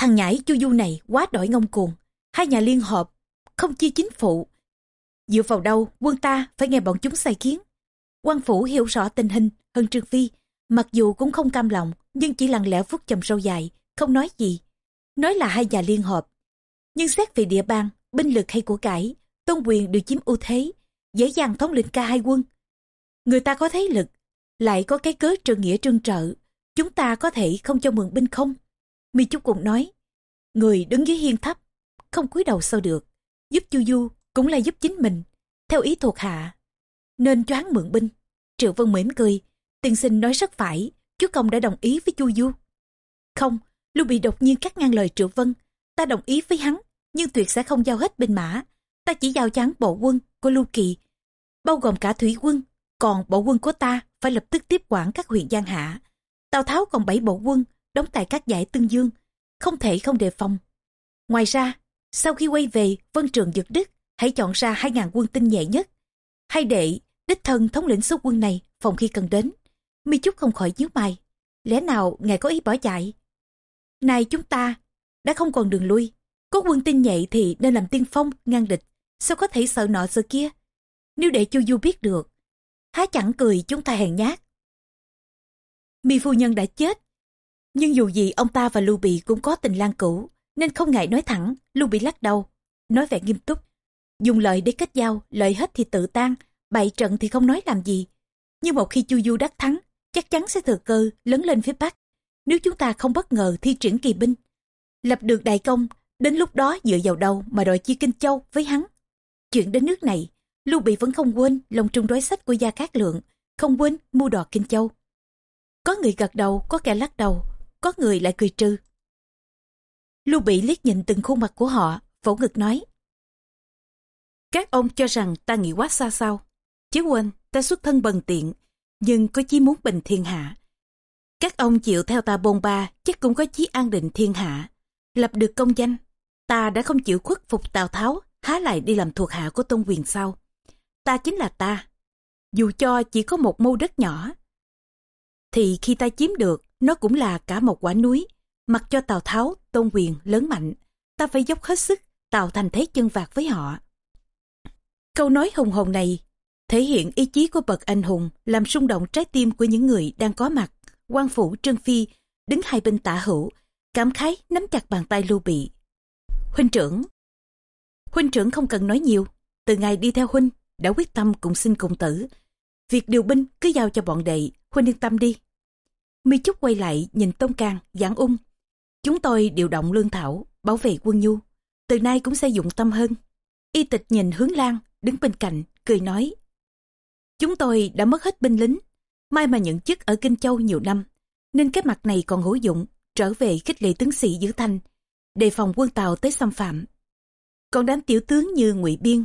S1: Thằng nhãi chu du này quá đổi ngông cuồng. hai nhà liên hợp, không chia chính phụ. Dựa vào đâu quân ta phải nghe bọn chúng sai kiến. quan phủ hiểu rõ tình hình hơn Trương Phi, mặc dù cũng không cam lòng, nhưng chỉ lặng lẽ phút chầm sâu dài, không nói gì. Nói là hai nhà liên hợp. Nhưng xét về địa bàn, binh lực hay của cải, tôn quyền đều chiếm ưu thế, dễ dàng thống lĩnh cả hai quân. Người ta có thế lực, lại có cái cớ trường nghĩa trương trợ, chúng ta có thể không cho mượn binh không? Mi Trúc cũng nói, người đứng dưới hiên thấp, không cúi đầu sao được, giúp Chu Du cũng là giúp chính mình, theo ý thuộc hạ. Nên choáng mượn binh. Triệu Vân mỉm cười, tiên sinh nói rất phải, chú công đã đồng ý với Chu Du. Không, Lưu Bị đột nhiên cắt ngang lời Triệu Vân, ta đồng ý với hắn, nhưng tuyệt sẽ không giao hết binh mã, ta chỉ giao chán bộ quân của Lưu Kỳ, bao gồm cả thủy quân, còn bộ quân của ta phải lập tức tiếp quản các huyện Giang Hạ. Tào Tháo còn bảy bộ quân đóng tại các giải Tương Dương, không thể không đề phòng. Ngoài ra, sau khi quay về Vân Trường Dực Đức, hãy chọn ra hai ngàn quân tinh nhẹ nhất. Hay đệ, đích thân thống lĩnh số quân này phòng khi cần đến. Mi Trúc không khỏi nhíu mày. Lẽ nào ngài có ý bỏ chạy? Này chúng ta, đã không còn đường lui. Có quân tinh nhạy thì nên làm tiên phong, ngăn địch. Sao có thể sợ nọ sợ kia? Nếu để Chu Du biết được, há chẳng cười chúng ta hèn nhát. Mi phu nhân đã chết. Nhưng dù gì ông ta và Lưu Bị cũng có tình lang cũ, nên không ngại nói thẳng, Lưu Bị lắc đầu, nói vẻ nghiêm túc. Dùng lợi để kết giao, lợi hết thì tự tan, bại trận thì không nói làm gì. Nhưng một khi Chu Du đắc thắng, chắc chắn sẽ thừa cơ lớn lên phía Bắc. Nếu chúng ta không bất ngờ thi triển kỳ binh, lập được đại công, đến lúc đó dựa vào đâu mà đòi chia Kinh Châu với hắn. Chuyện đến nước này, Lưu Bị vẫn không quên lòng trung đối sách của Gia Cát Lượng, không quên mua đọt Kinh Châu. Có người gật đầu, có kẻ lắc đầu, có người lại cười trừ. Lưu Bị liếc nhìn từng khuôn mặt của họ, phẫu ngực nói. Các ông cho rằng ta nghĩ quá xa sao? Chứ quên, ta xuất thân bần tiện, nhưng có chí muốn bình thiên hạ. Các ông chịu theo ta bôn ba, chắc cũng có chí an định thiên hạ. Lập được công danh, ta đã không chịu khuất phục Tào Tháo, há lại đi làm thuộc hạ của Tôn Quyền sau. Ta chính là ta. Dù cho chỉ có một mâu đất nhỏ, thì khi ta chiếm được, nó cũng là cả một quả núi. Mặc cho Tào Tháo, Tôn Quyền lớn mạnh, ta phải dốc hết sức tạo thành thế chân vạc với họ. Câu nói hùng hồn này thể hiện ý chí của bậc anh hùng, làm rung động trái tim của những người đang có mặt. quan phủ Trương Phi đứng hai bên tả hữu, cảm khái nắm chặt bàn tay Lưu Bị. Huynh trưởng Huynh trưởng không cần nói nhiều, từ ngày đi theo huynh đã quyết tâm cùng sinh cùng tử. Việc điều binh cứ giao cho bọn đệ, huynh yên tâm đi. Mi Trúc quay lại nhìn Tông Càng, giảng ung. Chúng tôi điều động lương thảo, bảo vệ quân nhu. Từ nay cũng sẽ dụng tâm hơn. Y tịch nhìn hướng Lan, đứng bên cạnh, cười nói. Chúng tôi đã mất hết binh lính, mai mà nhận chức ở Kinh Châu nhiều năm, nên cái mặt này còn hữu dụng, trở về khích lệ tướng sĩ giữ thanh, đề phòng quân Tàu tới xâm phạm. Còn đám tiểu tướng như ngụy Biên,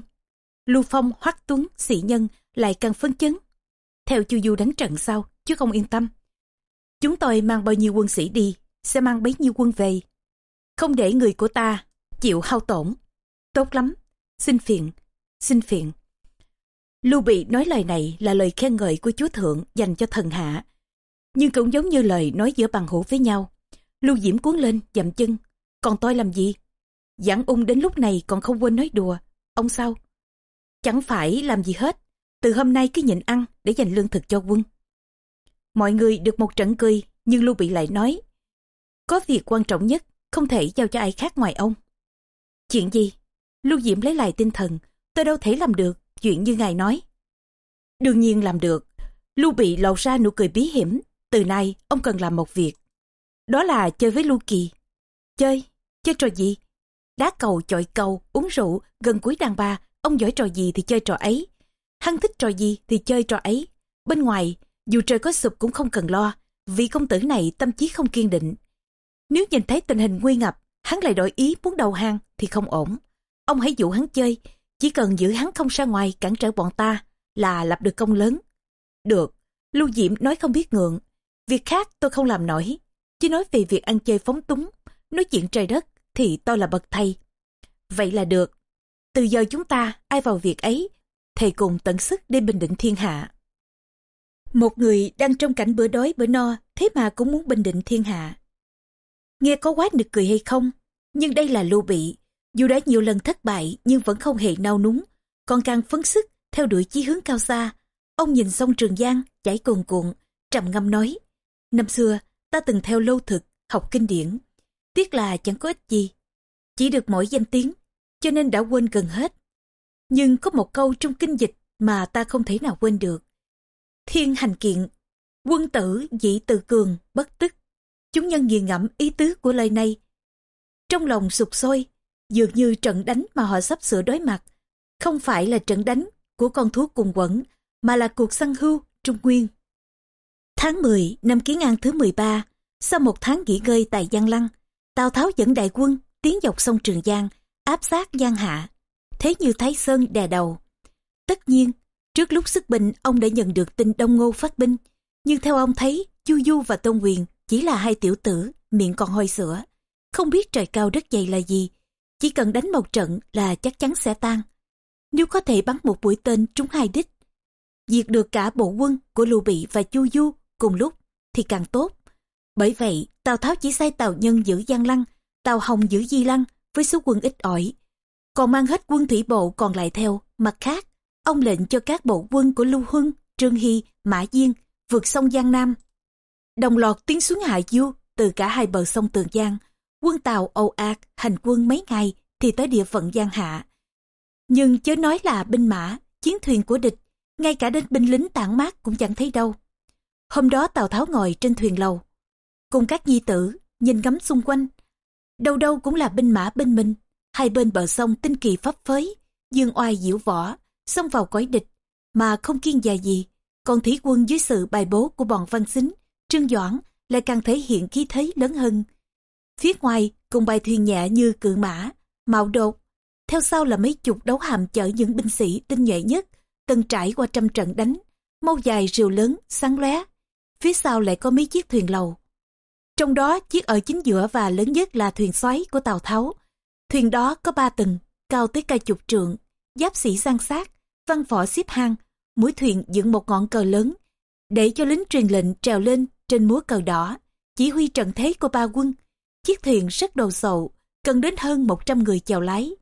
S1: Lưu Phong, Hoắc Tuấn, Sĩ Nhân lại càng phấn chấn. Theo Chu Du đánh trận sau, chứ không yên tâm. Chúng tôi mang bao nhiêu quân sĩ đi, sẽ mang bấy nhiêu quân về. Không để người của ta chịu hao tổn. Tốt lắm, xin phiền, xin phiền. Lưu Bị nói lời này là lời khen ngợi của chúa thượng dành cho thần hạ. Nhưng cũng giống như lời nói giữa bằng hữu với nhau. Lưu Diễm cuốn lên, dậm chân. Còn tôi làm gì? Giảng ung đến lúc này còn không quên nói đùa. Ông sao? Chẳng phải làm gì hết. Từ hôm nay cứ nhịn ăn để dành lương thực cho quân. Mọi người được một trận cười, nhưng Lưu Bị lại nói. Có việc quan trọng nhất, không thể giao cho ai khác ngoài ông. Chuyện gì? Lưu Diễm lấy lại tinh thần. Tôi đâu thể làm được, chuyện như ngài nói. Đương nhiên làm được. Lưu Bị lộ ra nụ cười bí hiểm. Từ nay, ông cần làm một việc. Đó là chơi với Lưu Kỳ. Chơi? Chơi trò gì? Đá cầu chọi cầu, uống rượu, gần cuối đàn bà, ông giỏi trò gì thì chơi trò ấy. Hắn thích trò gì thì chơi trò ấy. Bên ngoài, dù trời có sụp cũng không cần lo, vì công tử này tâm trí không kiên định. Nếu nhìn thấy tình hình nguy ngập, hắn lại đổi ý muốn đầu hàng thì không ổn. Ông hãy dụ hắn chơi, chỉ cần giữ hắn không ra ngoài cản trở bọn ta là lập được công lớn. Được, Lưu Diệm nói không biết ngượng. Việc khác tôi không làm nổi. Chỉ nói về việc ăn chơi phóng túng, nói chuyện trời đất thì tôi là bậc thầy. Vậy là được. Từ giờ chúng ta ai vào việc ấy, thầy cùng tận sức để bình định thiên hạ. Một người đang trong cảnh bữa đói bữa no, thế mà cũng muốn bình định thiên hạ. Nghe có quá nực cười hay không? Nhưng đây là lưu bị. Dù đã nhiều lần thất bại nhưng vẫn không hề nao núng, còn càng phấn sức theo đuổi chí hướng cao xa. Ông nhìn sông Trường Giang chảy cuồn cuộn, trầm ngâm nói. Năm xưa, ta từng theo lâu thực, học kinh điển. Tiếc là chẳng có ích gì. Chỉ được mỗi danh tiếng, cho nên đã quên gần hết. Nhưng có một câu trong kinh dịch mà ta không thể nào quên được. Thiên hành kiện, quân tử dị tự cường, bất tức. Chúng nhân nghiền ngẫm ý tứ của lời này. Trong lòng sụp sôi, dường như trận đánh mà họ sắp sửa đối mặt. Không phải là trận đánh của con thú cùng quẩn, mà là cuộc săn hưu Trung Nguyên. Tháng 10 năm Kiến An thứ 13, sau một tháng nghỉ ngơi tại Giang Lăng, Tào Tháo dẫn đại quân tiến dọc sông Trường Giang, áp sát Giang Hạ. Thế như Thái Sơn đè đầu. Tất nhiên, trước lúc sức bình ông đã nhận được tin Đông Ngô phát binh, nhưng theo ông thấy Chu Du và Tôn Quyền chỉ là hai tiểu tử, miệng còn hôi sữa. Không biết trời cao đất dày là gì, chỉ cần đánh một trận là chắc chắn sẽ tan. Nếu có thể bắn một mũi tên trúng hai đích, diệt được cả bộ quân của Lưu Bị và Chu Du cùng lúc thì càng tốt. Bởi vậy, Tào Tháo chỉ sai Tào Nhân giữ Giang Lăng, Tào Hồng giữ Di Lăng với số quân ít ỏi. Còn mang hết quân thủy bộ còn lại theo. Mặt khác, ông lệnh cho các bộ quân của Lưu Huân, Trương Hy, Mã Diên vượt sông Giang Nam. Đồng loạt tiến xuống Hạ Du từ cả hai bờ sông Tường Giang. Quân Tàu Âu ạt hành quân mấy ngày thì tới địa phận Giang Hạ. Nhưng chớ nói là binh mã, chiến thuyền của địch, ngay cả đến binh lính tản mát cũng chẳng thấy đâu. Hôm đó Tào Tháo ngồi trên thuyền lầu, cùng các nhi tử, nhìn ngắm xung quanh. Đâu đâu cũng là binh mã bên mình, hai bên bờ sông tinh kỳ pháp phới, dương oai diễu võ, xông vào cõi địch, mà không kiên dè gì. Còn thủy quân dưới sự bài bố của bọn văn xính, trương doãn lại càng thể hiện khí thế lớn hơn. Phía ngoài cùng bài thuyền nhẹ như cự mã, mạo đột. Theo sau là mấy chục đấu hàm chở những binh sĩ tinh nhuệ nhất, từng trải qua trăm trận đánh, mâu dài rìu lớn, sáng lóe. Phía sau lại có mấy chiếc thuyền lầu. Trong đó chiếc ở chính giữa và lớn nhất là thuyền xoáy của Tàu Tháo. Thuyền đó có ba tầng, cao tới cả chục trượng, giáp sĩ sang sát, văn võ xếp hang, mũi thuyền dựng một ngọn cờ lớn, để cho lính truyền lệnh trèo lên trên múa cờ đỏ, chỉ huy trận thế của ba quân. Chiếc thuyền rất đồ sộ, cần đến hơn 100 người chèo lái.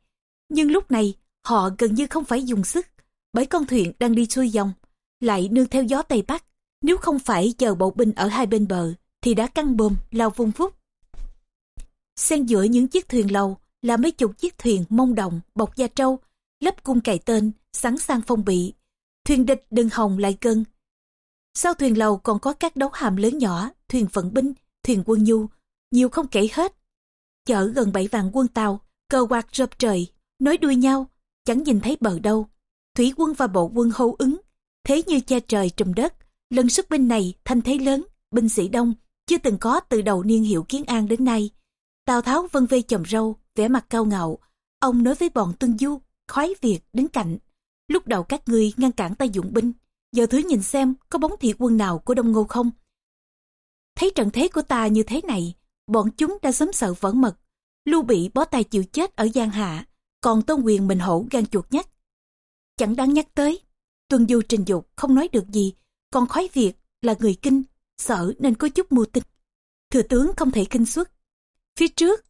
S1: Nhưng lúc này, họ gần như không phải dùng sức, bởi con thuyền đang đi xuôi dòng, lại nương theo gió Tây Bắc. Nếu không phải chờ bộ binh ở hai bên bờ, thì đã căng bồm lao vung phúc. Xen giữa những chiếc thuyền lầu là mấy chục chiếc thuyền mông đồng bọc da trâu, lấp cung cài tên, sẵn sàng phong bị. Thuyền địch đừng hồng lại cân. Sau thuyền lầu còn có các đấu hàm lớn nhỏ, thuyền vận binh, thuyền quân nhu, nhiều không kể hết. Chở gần bảy vạn quân tàu, cờ quạt rợp trời, nối đuôi nhau, chẳng nhìn thấy bờ đâu. Thủy quân và bộ quân hô ứng, thế như che trời trùm đất. Lần xuất binh này thanh thế lớn, binh sĩ đông, chưa từng có từ đầu niên hiệu kiến an đến nay. Tào Tháo vân vê chồng râu, vẻ mặt cao ngạo. Ông nói với bọn tuân Du, khoái việc đứng cạnh. Lúc đầu các ngươi ngăn cản ta dụng binh, giờ thứ nhìn xem có bóng thị quân nào của Đông Ngô không. Thấy trận thế của ta như thế này, bọn chúng đã sớm sợ vỡ mật. Lưu bị bó tay chịu chết ở Giang Hạ, còn Tôn Quyền mình hổ gan chuột nhắt Chẳng đáng nhắc tới, Tuân Du trình dục không nói được gì, còn khoái việt là người kinh, sợ nên có chút mưu tinh. Thừa tướng không thể kinh xuất. Phía trước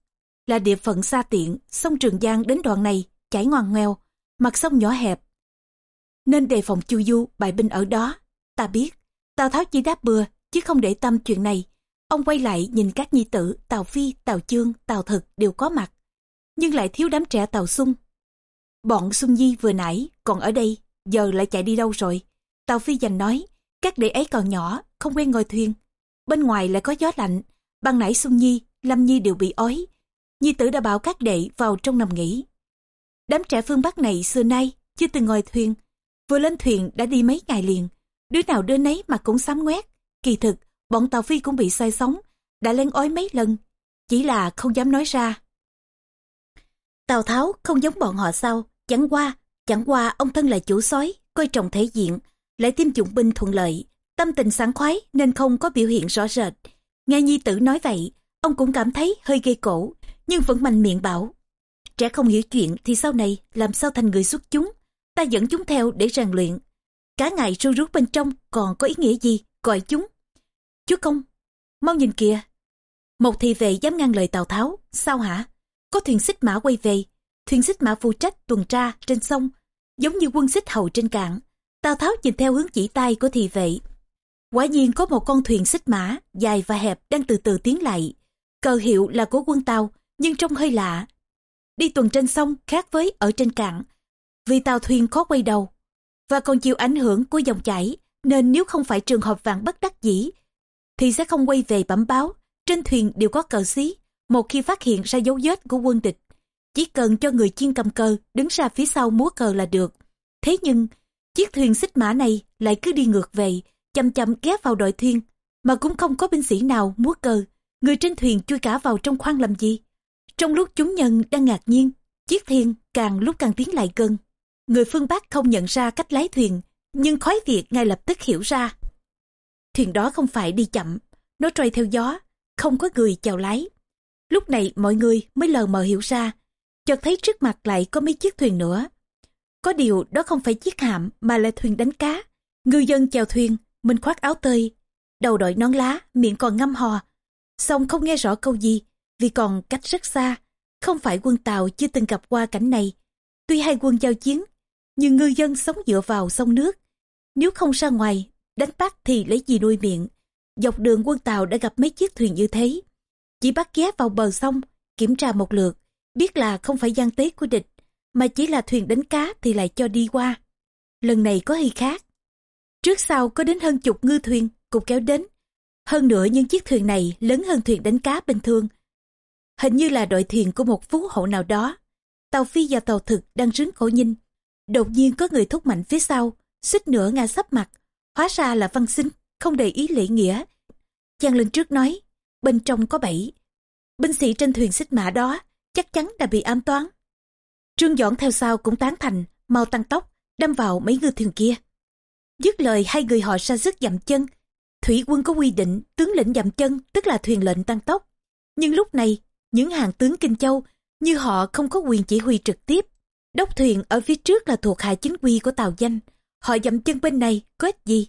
S1: là địa phận xa tiện, sông Trường Giang đến đoạn này chảy ngoằn ngoèo, mặt sông nhỏ hẹp. Nên đề phòng Chu Du bại binh ở đó. Ta biết, Tào Tháo chỉ đáp bừa, chứ không để tâm chuyện này. Ông quay lại nhìn các nhi tử Tào Phi, Tào Chương, Tào Thực đều có mặt. Nhưng lại thiếu đám trẻ Tào Xung. Bọn Xung Nhi vừa nãy còn ở đây, giờ lại chạy đi đâu rồi? Tào Phi dành nói, các đệ ấy còn nhỏ, không quen ngồi thuyền. Bên ngoài lại có gió lạnh, ban nãy Xuân Nhi, Lâm Nhi đều bị ói. Nhi tử đã bảo các đệ vào trong nằm nghỉ. Đám trẻ phương Bắc này xưa nay chưa từng ngồi thuyền. Vừa lên thuyền đã đi mấy ngày liền. Đứa nào đứa nấy mà cũng sám ngoét. Kỳ thực, bọn Tàu Phi cũng bị say sóng, đã lên ói mấy lần. Chỉ là không dám nói ra. Tào Tháo không giống bọn họ sao, chẳng qua, chẳng qua ông thân là chủ sói, coi trọng thể diện, lại tiêm dụng binh thuận lợi, tâm tình sáng khoái nên không có biểu hiện rõ rệt. Nghe nhi tử nói vậy, ông cũng cảm thấy hơi gây cổ, nhưng vẫn mạnh miệng bảo. Trẻ không hiểu chuyện thì sau này làm sao thành người xuất chúng, ta dẫn chúng theo để rèn luyện. Cả ngày ru rút bên trong còn có ý nghĩa gì, gọi chúng. Chú công, mau nhìn kìa. Một thị vệ dám ngăn lời Tào Tháo, sao hả? Có thuyền xích mã quay về, thuyền xích mã phụ trách tuần tra trên sông, giống như quân xích hầu trên cạn. Tào Tháo nhìn theo hướng chỉ tay của thị vệ. Quả nhiên có một con thuyền xích mã, dài và hẹp đang từ từ tiến lại. Cờ hiệu là của quân Tàu, nhưng trông hơi lạ. Đi tuần trên sông khác với ở trên cạn. Vì tàu thuyền khó quay đầu, và còn chịu ảnh hưởng của dòng chảy, nên nếu không phải trường hợp vạn bất đắc dĩ, thì sẽ không quay về bẩm báo. Trên thuyền đều có cờ xí, một khi phát hiện ra dấu vết của quân địch, chỉ cần cho người chiên cầm cờ đứng ra phía sau múa cờ là được. Thế nhưng, chiếc thuyền xích mã này lại cứ đi ngược về, chậm chậm ghé vào đội thuyền, mà cũng không có binh sĩ nào múa cờ. Người trên thuyền chui cả vào trong khoang làm gì? Trong lúc chúng nhân đang ngạc nhiên, chiếc thuyền càng lúc càng tiến lại gần. Người phương Bắc không nhận ra cách lái thuyền, nhưng khói Việt ngay lập tức hiểu ra. Thuyền đó không phải đi chậm, nó trôi theo gió, không có người chèo lái. Lúc này mọi người mới lờ mờ hiểu ra, chợt thấy trước mặt lại có mấy chiếc thuyền nữa. Có điều đó không phải chiếc hạm mà là thuyền đánh cá. Ngư dân chèo thuyền, mình khoác áo tơi, đầu đội nón lá, miệng còn ngâm hò. Xong không nghe rõ câu gì, vì còn cách rất xa. Không phải quân Tàu chưa từng gặp qua cảnh này. Tuy hai quân giao chiến, nhưng ngư dân sống dựa vào sông nước. Nếu không ra ngoài, đánh bắt thì lấy gì nuôi miệng. Dọc đường quân Tàu đã gặp mấy chiếc thuyền như thế. Chỉ bắt ghé vào bờ sông, kiểm tra một lượt, biết là không phải gian tế của địch, mà chỉ là thuyền đánh cá thì lại cho đi qua. Lần này có hơi khác. Trước sau có đến hơn chục ngư thuyền cùng kéo đến. Hơn nữa những chiếc thuyền này lớn hơn thuyền đánh cá bình thường. Hình như là đội thuyền của một phú hộ nào đó. Tàu phi và tàu thực đang rướng cổ nhìn. Đột nhiên có người thúc mạnh phía sau, xích nửa ngã sắp mặt. Hóa ra là văn xính, không để ý lễ nghĩa. Chàng lên trước nói, bên trong có bảy. Binh sĩ trên thuyền xích mã đó chắc chắn đã bị ám toán. Trương Dõn theo sau cũng tán thành, mau tăng tốc, đâm vào mấy ngư thuyền kia. Dứt lời hai người họ ra sức dậm chân. Thủy quân có quy định tướng lĩnh dậm chân tức là thuyền lệnh tăng tốc. Nhưng lúc này, những hàng tướng Kinh Châu như họ không có quyền chỉ huy trực tiếp. Đốc thuyền ở phía trước là thuộc hạ chính quy của Tàu Danh. Họ dậm chân bên này có ích gì?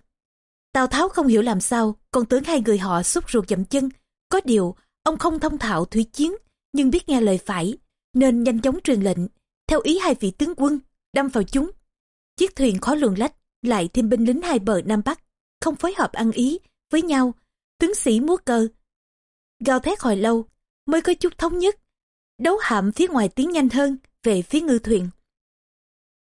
S1: Tào Tháo không hiểu làm sao, còn tưởng hai người họ xúc ruột dậm chân. Có điều, ông không thông thạo thủy chiến, nhưng biết nghe lời phải, nên nhanh chóng truyền lệnh, theo ý hai vị tướng quân, đâm vào chúng. Chiếc thuyền khó luồn lách, lại thêm binh lính hai bờ Nam Bắc, không phối hợp ăn ý với nhau, tướng sĩ múa cờ. Gào thét hồi lâu, mới có chút thống nhất. Đấu hạm phía ngoài tiến nhanh hơn, về phía ngư thuyền.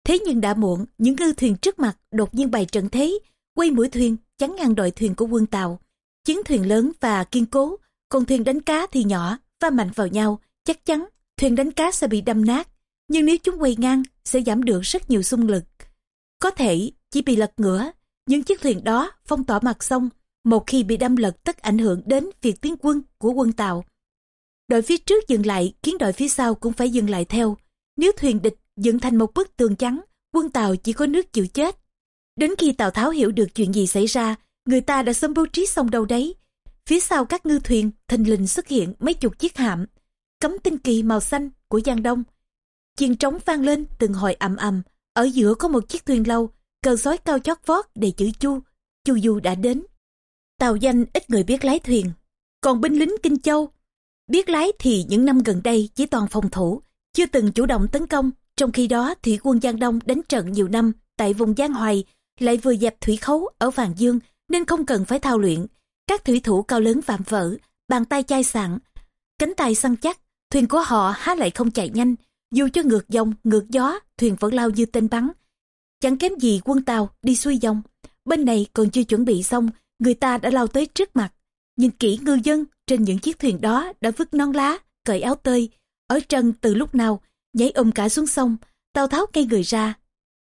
S1: Thế nhưng đã muộn, những ngư thuyền trước mặt đột nhiên bày trận thế, quay mũi thuyền, chắn ngang đội thuyền của quân Tàu. Chiến thuyền lớn và kiên cố, còn thuyền đánh cá thì nhỏ, va mạnh vào nhau, chắc chắn thuyền đánh cá sẽ bị đâm nát. Nhưng nếu chúng quay ngang, sẽ giảm được rất nhiều xung lực. Có thể chỉ bị lật ngửa, những chiếc thuyền đó phong tỏa mặt sông, một khi bị đâm lật tất ảnh hưởng đến việc tiến quân của quân Tàu. Đội phía trước dừng lại khiến đội phía sau cũng phải dừng lại theo. Nếu thuyền địch dựng thành một bức tường trắng, quân Tàu chỉ có nước chịu chết. Đến khi Tào Tháo hiểu được chuyện gì xảy ra, người ta đã sớm bố trí xong đâu đấy. Phía sau các ngư thuyền, thình lình xuất hiện mấy chục chiếc hạm, cấm tinh kỳ màu xanh của Giang Đông. Chiên trống vang lên từng hồi ầm ầm, ở giữa có một chiếc thuyền lâu, cơn sói cao chót vót để chữ chu, chu du đã đến. Tàu danh ít người biết lái thuyền, còn binh lính Kinh Châu, biết lái thì những năm gần đây chỉ toàn phòng thủ, chưa từng chủ động tấn công, trong khi đó thủy quân Giang Đông đánh trận nhiều năm tại vùng Giang Hoài, lại vừa dẹp thủy khấu ở Vàng Dương nên không cần phải thao luyện. Các thủy thủ cao lớn vạm vỡ, bàn tay chai sạn, cánh tay săn chắc, thuyền của họ há lại không chạy nhanh, dù cho ngược dòng, ngược gió, thuyền vẫn lao như tên bắn. Chẳng kém gì quân tàu đi xuôi dòng. Bên này còn chưa chuẩn bị xong, người ta đã lao tới trước mặt. Nhìn kỹ ngư dân trên những chiếc thuyền đó đã vứt non lá, cởi áo tơi. Ở trần từ lúc nào, nhảy ôm cả xuống sông, tàu tháo ngay người ra.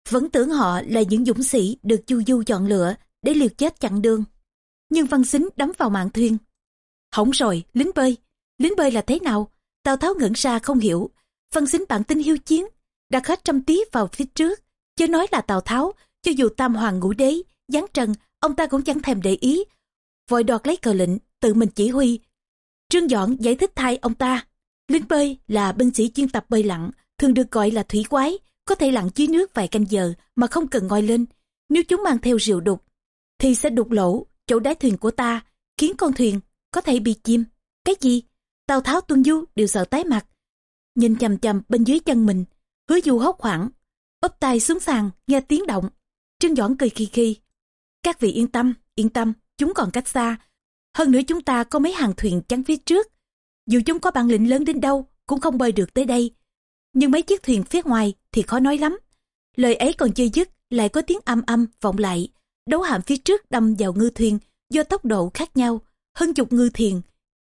S1: Vẫn tưởng họ là những dũng sĩ được chu du chọn lựa để liều chết chặn đường. Nhưng văn xính đắm vào mạng thuyền. Hỏng rồi, lính bơi. Lính bơi là thế nào? Tào Tháo ngẩn ra không hiểu, văn xính bản tin hiếu chiến, đặt hết trăm tí vào phía trước, chứ nói là Tào Tháo, cho dù tam hoàng ngũ đế, giáng trần, ông ta cũng chẳng thèm để ý. Vội đoạt lấy cờ lệnh, tự mình chỉ huy. Trương Dọn giải thích thay ông ta. Lính bơi là binh sĩ chuyên tập bơi lặn, thường được gọi là thủy quái, có thể lặn dưới nước vài canh giờ mà không cần ngoi lên. Nếu chúng mang theo rượu đục, thì sẽ đục lỗ chỗ đáy thuyền của ta, khiến con thuyền có thể bị chìm. Cái gì? Tào Tháo tuân du đều sợ tái mặt. nhìn chằm chằm bên dưới chân mình, hứa du hốt hoảng, ấp tay xuống sàn, nghe tiếng động. Trương Doãn cười khi khi. Các vị yên tâm, yên tâm, chúng còn cách xa. Hơn nữa chúng ta có mấy hàng thuyền chắn phía trước. Dù chúng có bản lĩnh lớn đến đâu, cũng không bơi được tới đây. Nhưng mấy chiếc thuyền phía ngoài thì khó nói lắm. Lời ấy còn chưa dứt, lại có tiếng âm âm vọng lại. Đấu hạm phía trước đâm vào ngư thuyền do tốc độ khác nhau, hơn chục ngư thuyền.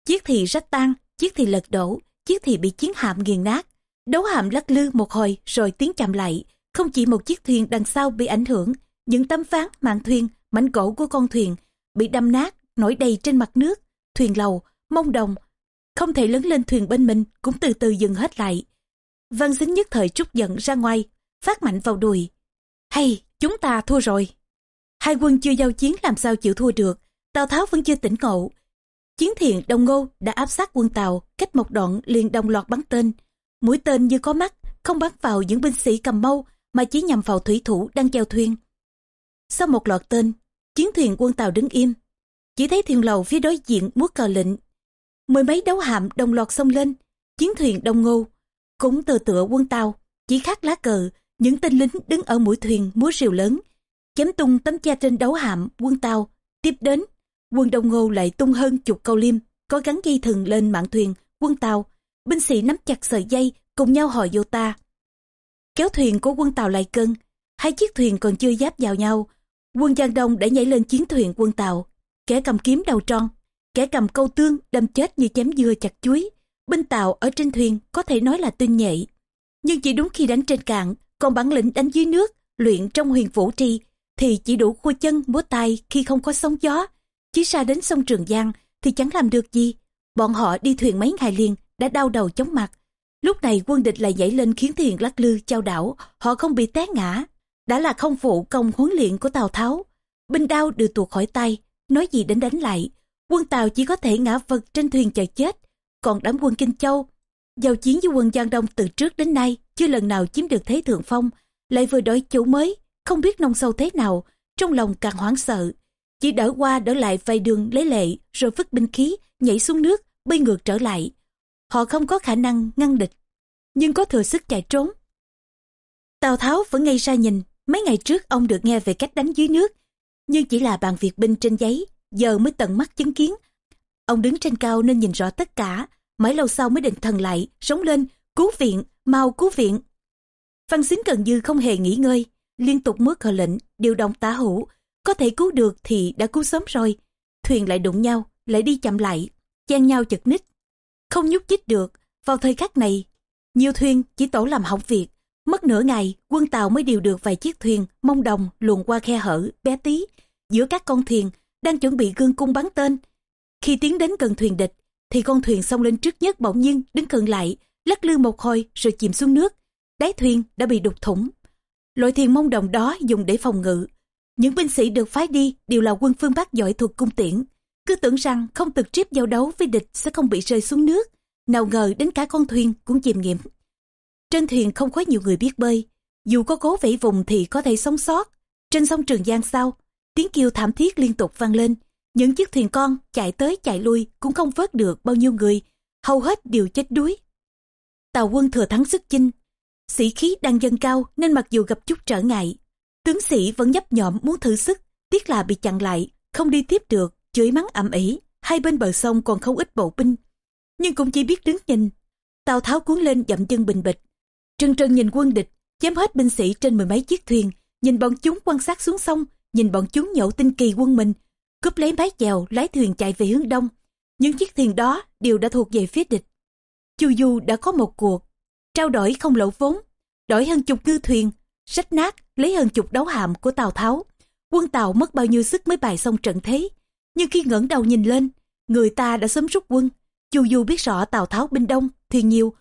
S1: Chiếc thì rách tan, chiếc thì lật đổ, chiếc thì bị chiến hạm nghiền nát. Đấu hạm lắc lư một hồi rồi tiến chậm lại. Không chỉ một chiếc thuyền đằng sau bị ảnh hưởng, những tấm ván, mạn thuyền, mảnh gỗ của con thuyền bị đâm nát, nổi đầy trên mặt nước. Thuyền lầu, mông đồng, không thể lớn lên thuyền bên mình cũng từ từ dừng hết lại. Văn dính nhất thời trút giận ra ngoài, phát mạnh vào đùi. Hay, chúng ta thua rồi. Hai quân chưa giao chiến làm sao chịu thua được, Tào Tháo vẫn chưa tỉnh ngộ. Chiến thiện Đông Ngô đã áp sát quân Tàu, cách một đoạn liền đồng loạt bắn tên. Mũi tên như có mắt, không bắn vào những binh sĩ cầm mâu, mà chỉ nhằm vào thủy thủ đang chèo thuyền. Sau một loạt tên, chiến thuyền quân Tàu đứng im. Chỉ thấy thuyền lầu phía đối diện muốt cờ lệnh. Mười mấy đấu hạm đồng loạt xông lên, chiến thuyền Đông Ngô. Cũng từ tựa quân Tàu, chỉ khác lá cờ, những tên lính đứng ở mũi thuyền múa rìu lớn, chém tung tấm che trên đấu hạm quân Tàu. Tiếp đến, quân Đông Ngô lại tung hơn chục câu liêm, có gắn dây thừng lên mạng thuyền quân Tàu. Binh sĩ nắm chặt sợi dây, cùng nhau hỏi vô ta. Kéo thuyền của quân Tàu lại cân, hai chiếc thuyền còn chưa giáp vào nhau. Quân Giang Đông đã nhảy lên chiến thuyền quân Tàu, kẻ cầm kiếm đầu tròn, kẻ cầm câu tương đâm chết như chém dưa chặt chuối. Binh Tàu ở trên thuyền có thể nói là tinh nhạy. Nhưng chỉ đúng khi đánh trên cạn, còn bản lĩnh đánh dưới nước, luyện trong huyền vũ tri, thì chỉ đủ khua chân múa tay khi không có sóng gió. Chỉ xa đến sông Trường Giang thì chẳng làm được gì. Bọn họ đi thuyền mấy ngày liền đã đau đầu chóng mặt. Lúc này quân địch lại nhảy lên khiến thuyền lắc lư trao đảo, họ không bị té ngã. Đã là không phụ công huấn luyện của Tào Tháo. Binh đao đều tuột khỏi tay, nói gì đến đánh lại. Quân Tàu chỉ có thể ngã vật trên thuyền chờ chết. Còn đám quân Kinh Châu, giao chiến với quân Giang Đông từ trước đến nay, chưa lần nào chiếm được thế thượng phong, lại vừa đổi chủ mới, không biết nông sâu thế nào, trong lòng càng hoảng sợ. Chỉ đỡ qua đỡ lại vài đường lấy lệ, rồi vứt binh khí, nhảy xuống nước, bơi ngược trở lại. Họ không có khả năng ngăn địch, nhưng có thừa sức chạy trốn. Tào Tháo vẫn ngay ra nhìn, mấy ngày trước ông được nghe về cách đánh dưới nước, nhưng chỉ là bàn việc binh trên giấy, giờ mới tận mắt chứng kiến. Ông đứng trên cao nên nhìn rõ tất cả, mãi lâu sau mới định thần lại, sống lên, cứu viện, mau cứu viện. Văn Xính cần dư không hề nghỉ ngơi, liên tục mướt cờ lệnh, điều động tả hữu, có thể cứu được thì đã cứu sớm rồi. Thuyền lại đụng nhau, lại đi chậm lại, chen nhau chật ních. Không nhúc chích được, vào thời khắc này, nhiều thuyền chỉ tổ làm hỏng việc. Mất nửa ngày, quân tàu mới điều được vài chiếc thuyền, mông đồng luồn qua khe hở, bé tí, giữa các con thuyền, đang chuẩn bị gương cung bắn tên. Khi tiến đến gần thuyền địch, thì con thuyền xông lên trước nhất bỗng nhiên đứng cận lại, lắc lư một hồi rồi chìm xuống nước. Đáy thuyền đã bị đục thủng. Loại thuyền mông đồng đó dùng để phòng ngự. Những binh sĩ được phái đi đều là quân phương Bắc giỏi thuộc cung tiễn. Cứ tưởng rằng không trực tiếp giao đấu với địch sẽ không bị rơi xuống nước. Nào ngờ đến cả con thuyền cũng chìm nghiệm. Trên thuyền không có nhiều người biết bơi. Dù có cố vẫy vùng thì có thể sống sót. Trên sông Trường Giang sau, tiếng kêu thảm thiết liên tục vang lên. Những chiếc thuyền con chạy tới chạy lui cũng không vớt được bao nhiêu người. Hầu hết đều chết đuối. Tàu quân thừa thắng sức chinh. Sĩ khí đang dâng cao nên mặc dù gặp chút trở ngại. Tướng sĩ vẫn nhấp nhọm muốn thử sức. Tiếc là bị chặn lại, không đi tiếp được, chửi mắng ầm ỉ. Hai bên bờ sông còn không ít bộ binh. Nhưng cũng chỉ biết đứng nhìn. Tàu Tháo cuốn lên dậm chân bình bịch. Trân trân nhìn quân địch, chém hết binh sĩ trên mười mấy chiếc thuyền, nhìn bọn chúng quan sát xuống sông, nhìn bọn chúng nhậu tinh kỳ quân mình, cướp lấy mái chèo lái thuyền chạy về hướng đông. Những chiếc thuyền đó đều đã thuộc về phía địch. Chu Du đã có một cuộc, trao đổi không lỗ vốn, đổi hơn chục ngư thuyền, rách nát lấy hơn chục đấu hạm của Tào Tháo. Quân Tàu mất bao nhiêu sức mới bài xong trận thế. Nhưng khi ngẩng đầu nhìn lên, người ta đã sớm rút quân. dù dù biết rõ Tào Tháo binh đông, thuyền nhiều.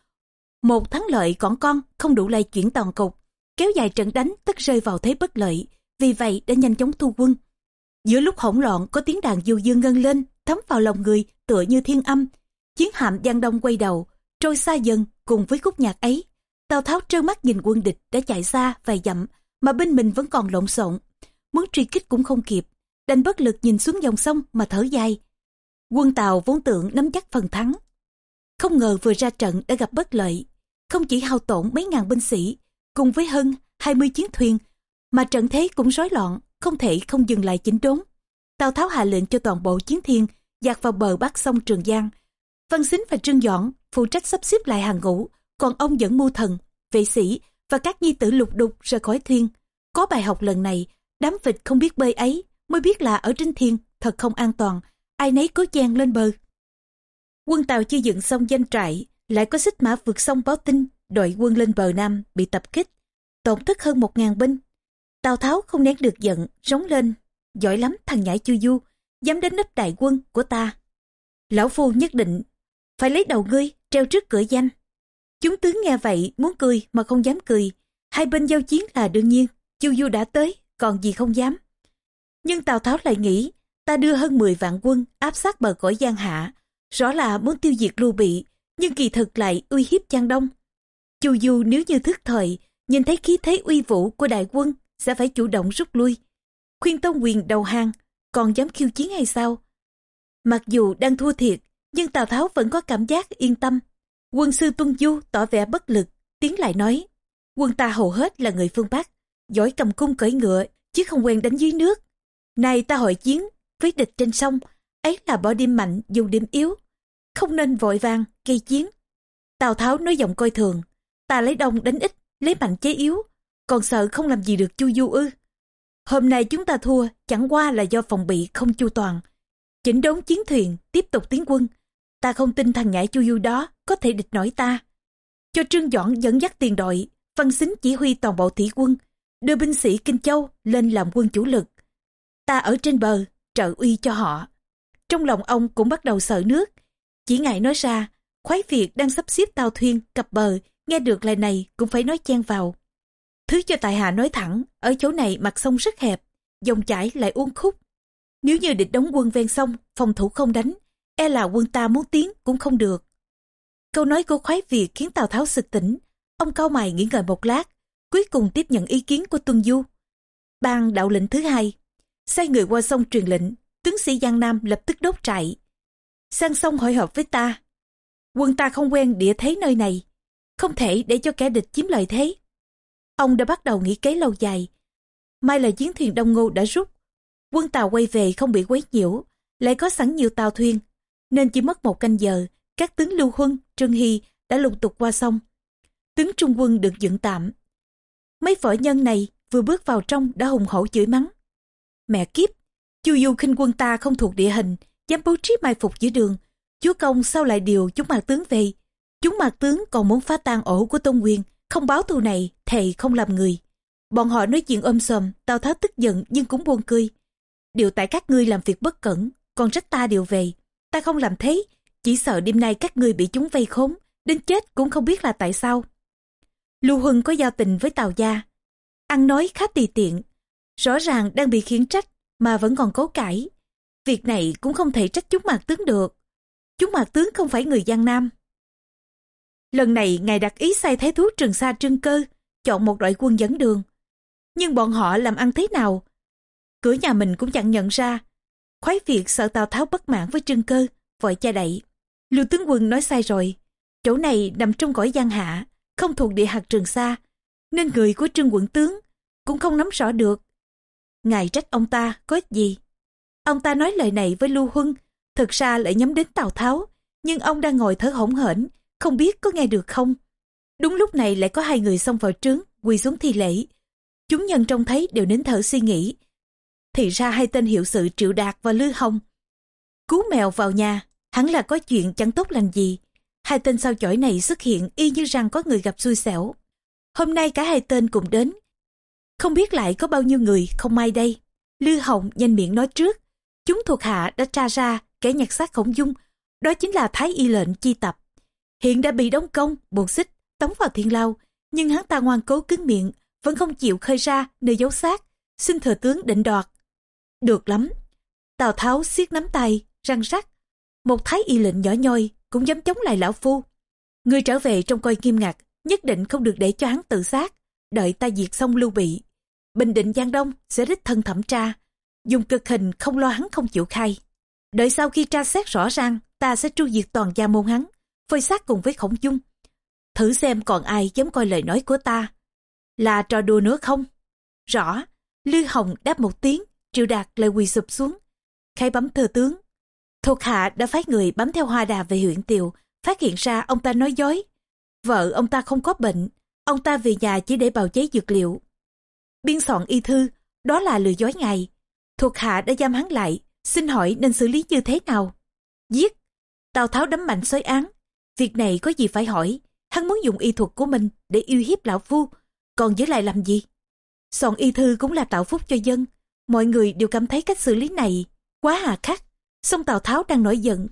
S1: Một thắng lợi còn con không đủ lay chuyển toàn cục. Kéo dài trận đánh tất rơi vào thế bất lợi. Vì vậy đã nhanh chóng thu quân. Giữa lúc hỗn loạn có tiếng đàn du dương ngân lên, thấm vào lòng người tựa như thiên âm. Chiến hạm Giang Đông quay đầu, trôi xa dần cùng với khúc nhạc ấy. Tào Tháo trơ mắt nhìn quân địch đã chạy xa vài dặm, mà bên mình vẫn còn lộn xộn. Muốn truy kích cũng không kịp, đành bất lực nhìn xuống dòng sông mà thở dài. Quân Tàu vốn tưởng nắm chắc phần thắng. Không ngờ vừa ra trận đã gặp bất lợi. không chỉ hao tổn mấy ngàn binh sĩ, cùng với hơn 20 chiến thuyền, mà trận thế cũng rối loạn, không thể không dừng lại chỉnh đốn. Tào Tháo hạ lệnh cho toàn bộ chiến thiên dạt vào bờ bắc sông Trường Giang. Văn Xính và Trương Doãn phụ trách sắp xếp lại hàng ngũ, còn ông dẫn mưu thần, vệ sĩ và các nhi tử lục đục rời khỏi thiên. Có bài học lần này, đám vịt không biết bơi ấy mới biết là ở trên thiên thật không an toàn, ai nấy cố chen lên bờ. Quân Tàu chưa dựng xong danh trại, lại có xích mã vượt sông báo tin đội quân lên bờ Nam bị tập kích, tổn thất hơn một ngàn binh. Tào Tháo không nén được giận, rống lên, giỏi lắm thằng nhãi chu du, dám đến nấp đại quân của ta. Lão Phu nhất định phải lấy đầu ngươi treo trước cửa danh. Chúng tướng nghe vậy muốn cười mà không dám cười, hai bên giao chiến là đương nhiên, chu du đã tới, còn gì không dám. Nhưng Tào Tháo lại nghĩ, ta đưa hơn 10 vạn quân áp sát bờ cõi Giang Hạ, rõ là muốn tiêu diệt Lưu Bị, nhưng kỳ thực lại uy hiếp Giang Đông. Chu Du nếu như thức thời, nhìn thấy khí thế uy vũ của đại quân sẽ phải chủ động rút lui. Khuyên Tông Quyền đầu hàng, còn dám khiêu chiến hay sao? Mặc dù đang thua thiệt, nhưng Tào Tháo vẫn có cảm giác yên tâm. Quân sư Tuân Du tỏ vẻ bất lực, tiến lại nói, quân ta hầu hết là người phương Bắc, giỏi cầm cung cởi ngựa, chứ không quen đánh dưới nước nay ta hội chiến với địch trên sông, ấy là bỏ điểm mạnh dùng điểm yếu, không nên vội vàng gây chiến. Tào Tháo nói giọng coi thường, ta lấy đông đánh ít, lấy mạnh chế yếu, còn sợ không làm gì được Chu Du ư. Hôm nay chúng ta thua chẳng qua là do phòng bị không chu toàn. Chỉnh đốn chiến thuyền, tiếp tục tiến quân. Ta không tin thằng nhãi Chu Du đó có thể địch nổi ta. Cho Trương Doãn dẫn dắt tiền đội, Văn Xính chỉ huy toàn bộ thủy quân, đưa binh sĩ Kinh Châu lên làm quân chủ lực. Ta ở trên bờ, trợ uy cho họ. Trong lòng ông cũng bắt đầu sợ nước. Chỉ ngại nói ra, khoái Việt đang sắp xếp tàu thuyền cập bờ, nghe được lời này cũng phải nói chen vào. Thứ cho tại hạ nói thẳng, ở chỗ này mặt sông rất hẹp, dòng chảy lại uốn khúc. Nếu như địch đóng quân ven sông, phòng thủ không đánh, e là quân ta muốn tiến cũng không được. Câu nói của khoái Việt khiến Tào Tháo sực tỉnh. Ông cao mày nghĩ ngợi một lát, cuối cùng tiếp nhận ý kiến của Tuân Du. Ban đạo lệnh thứ hai, sai người qua sông truyền lệnh, tướng sĩ Giang Nam lập tức đốt trại. Sang sông hội hợp với ta. Quân ta không quen địa thế nơi này, không thể để cho kẻ địch chiếm lợi thế. Ông đã bắt đầu nghĩ kế lâu dài. Mai là chiến thuyền Đông Ngô đã rút. Quân Tàu quay về không bị quấy nhiễu, lại có sẵn nhiều tàu thuyền, nên chỉ mất một canh giờ, các tướng Lưu Huân, Trương Hy đã lục tục qua sông. Tướng Trung quân được dựng tạm. Mấy võ nhân này vừa bước vào trong đã hùng hổ chửi mắng. Mẹ kiếp, chu du khinh quân ta không thuộc địa hình, dám bố trí mai phục giữa đường. Chúa công sao lại điều chúng mạc tướng về? Chúng mạc tướng còn muốn phá tan ổ của Tôn Quyền, không báo thù này, thầy không làm người. Bọn họ nói chuyện ôm sòm, Tào Tháo tức giận nhưng cũng buồn cười. Điều tại các ngươi làm việc bất cẩn, còn trách ta điều về. Ta không làm thế, chỉ sợ đêm nay các ngươi bị chúng vây khốn, đến chết cũng không biết là tại sao. Lưu Huân có giao tình với Tào Gia. Ăn nói khá tùy tiện, rõ ràng đang bị khiển trách mà vẫn còn cố cãi. Việc này cũng không thể trách chúng mạc tướng được. Chúng mạc tướng không phải người Giang Nam. Lần này ngài đặt ý sai thái thú Trường Sa Trưng Cơ, chọn một đội quân dẫn đường. Nhưng bọn họ làm ăn thế nào? Cửa nhà mình cũng chẳng nhận ra. Khoái việc sợ Tào Tháo bất mãn với Trưng Cơ, vội cha đẩy Lưu tướng quân nói sai rồi. Chỗ này nằm trong cõi giang hạ, không thuộc địa hạt Trường Sa, nên người của Trương quận tướng cũng không nắm rõ được. Ngài trách ông ta có ích gì? Ông ta nói lời này với Lưu Huân, thực ra lại nhắm đến Tào Tháo, nhưng ông đang ngồi thở hổn hển, không biết có nghe được không. Đúng lúc này lại có hai người xông vào trướng, quỳ xuống thi lễ. Chúng nhân trông thấy đều nín thở suy nghĩ. Thì ra hai tên hiệu sự Triệu Đạt và Lư Hồng. Cứu mèo vào nhà, hẳn là có chuyện chẳng tốt lành gì. Hai tên sao chổi này xuất hiện y như rằng có người gặp xui xẻo. Hôm nay cả hai tên cùng đến. Không biết lại có bao nhiêu người không may đây. Lư Hồng nhanh miệng nói trước. Chúng thuộc hạ đã tra ra kẻ nhặt xác khổng dung. Đó chính là Thái Y lệnh chi tập. Hiện đã bị đóng công, buộc xích, tống vào thiên lao. Nhưng hắn ta ngoan cố cứng miệng, vẫn không chịu khơi ra nơi giấu xác. Xin thừa tướng định đoạt. Được lắm. Tào Tháo siết nắm tay, răng rắc. Một thái y lệnh nhỏ nhoi cũng dám chống lại lão phu. Người trở về trong coi nghiêm ngặt, nhất định không được để cho hắn tự sát. Đợi ta diệt xong lưu bị. Bình định Giang Đông sẽ đích thân thẩm tra. Dùng cực hình không lo hắn không chịu khai. Đợi sau khi tra xét rõ ràng, ta sẽ tru diệt toàn gia môn hắn phơi xác cùng với khổng dung. Thử xem còn ai dám coi lời nói của ta. Là trò đùa nữa không? Rõ, Lư Hồng đáp một tiếng, Triệu Đạt lại quỳ sụp xuống. Khai bấm thừa tướng. Thuộc hạ đã phái người bám theo hoa đà về huyện Tiều, phát hiện ra ông ta nói dối. Vợ ông ta không có bệnh, ông ta về nhà chỉ để bào chế dược liệu. Biên soạn y thư, đó là lừa dối ngài. Thuộc hạ đã giam hắn lại, xin hỏi nên xử lý như thế nào? Giết! Tào Tháo đấm mạnh xói án. Việc này có gì phải hỏi, hắn muốn dùng y thuật của mình để yêu hiếp lão phu, còn giữ lại làm gì? Soạn y thư cũng là tạo phúc cho dân. Mọi người đều cảm thấy cách xử lý này quá hà khắc. Song Tào Tháo đang nổi giận.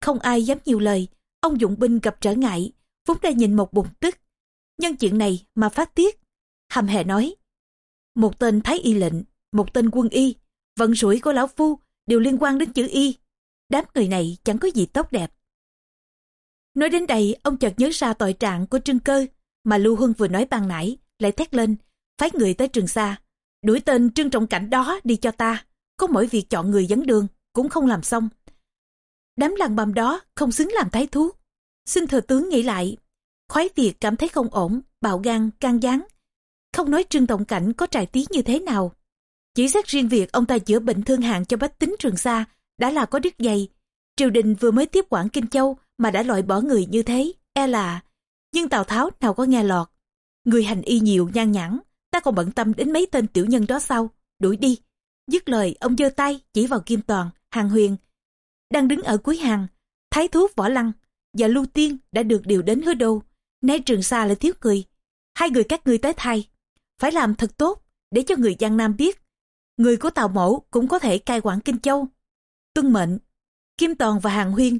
S1: Không ai dám nhiều lời. Ông dụng binh gặp trở ngại, vốn đã nhìn một bụng tức. Nhân chuyện này mà phát tiết. Hàm hề nói. Một tên thái y lệnh, một tên quân y, vận rủi của lão phu đều liên quan đến chữ y. Đám người này chẳng có gì tốt đẹp. Nói đến đây, ông chợt nhớ ra tội trạng của Trương Cơ mà Lưu Huân vừa nói ban nãy, lại thét lên, phái người tới Trường Sa, đuổi tên Trương Trọng Cảnh đó đi cho ta. Có mỗi việc chọn người dẫn đường, cũng không làm xong. Đám làng bầm đó không xứng làm thái thú. Xin thừa tướng nghĩ lại, khoái việc cảm thấy không ổn, bạo gan, can gián. Không nói Trương tổng Cảnh có trải tí như thế nào. Chỉ xét riêng việc ông ta chữa bệnh thương hạng cho bách tính Trường Sa đã là có đức dày. Triều đình vừa mới tiếp quản Kinh Châu mà đã loại bỏ người như thế, e là. Nhưng Tào Tháo nào có nghe lọt. Người hành y nhiều nhan nhãn, ta còn bận tâm đến mấy tên tiểu nhân đó sao, đuổi đi. Dứt lời, ông giơ tay chỉ vào Kim Toàn, Hàng Huyền. Đang đứng ở cuối hàng, Thái Thú Võ Lăng và Lưu Tiên đã được điều đến hứa đô. Nay trường xa lại thiếu cười. Hai người các ngươi tới thay. Phải làm thật tốt để cho người Giang Nam biết. Người của Tào Mẫu cũng có thể cai quản Kinh Châu. Tuân mệnh, Kim Toàn và Hàng Huyên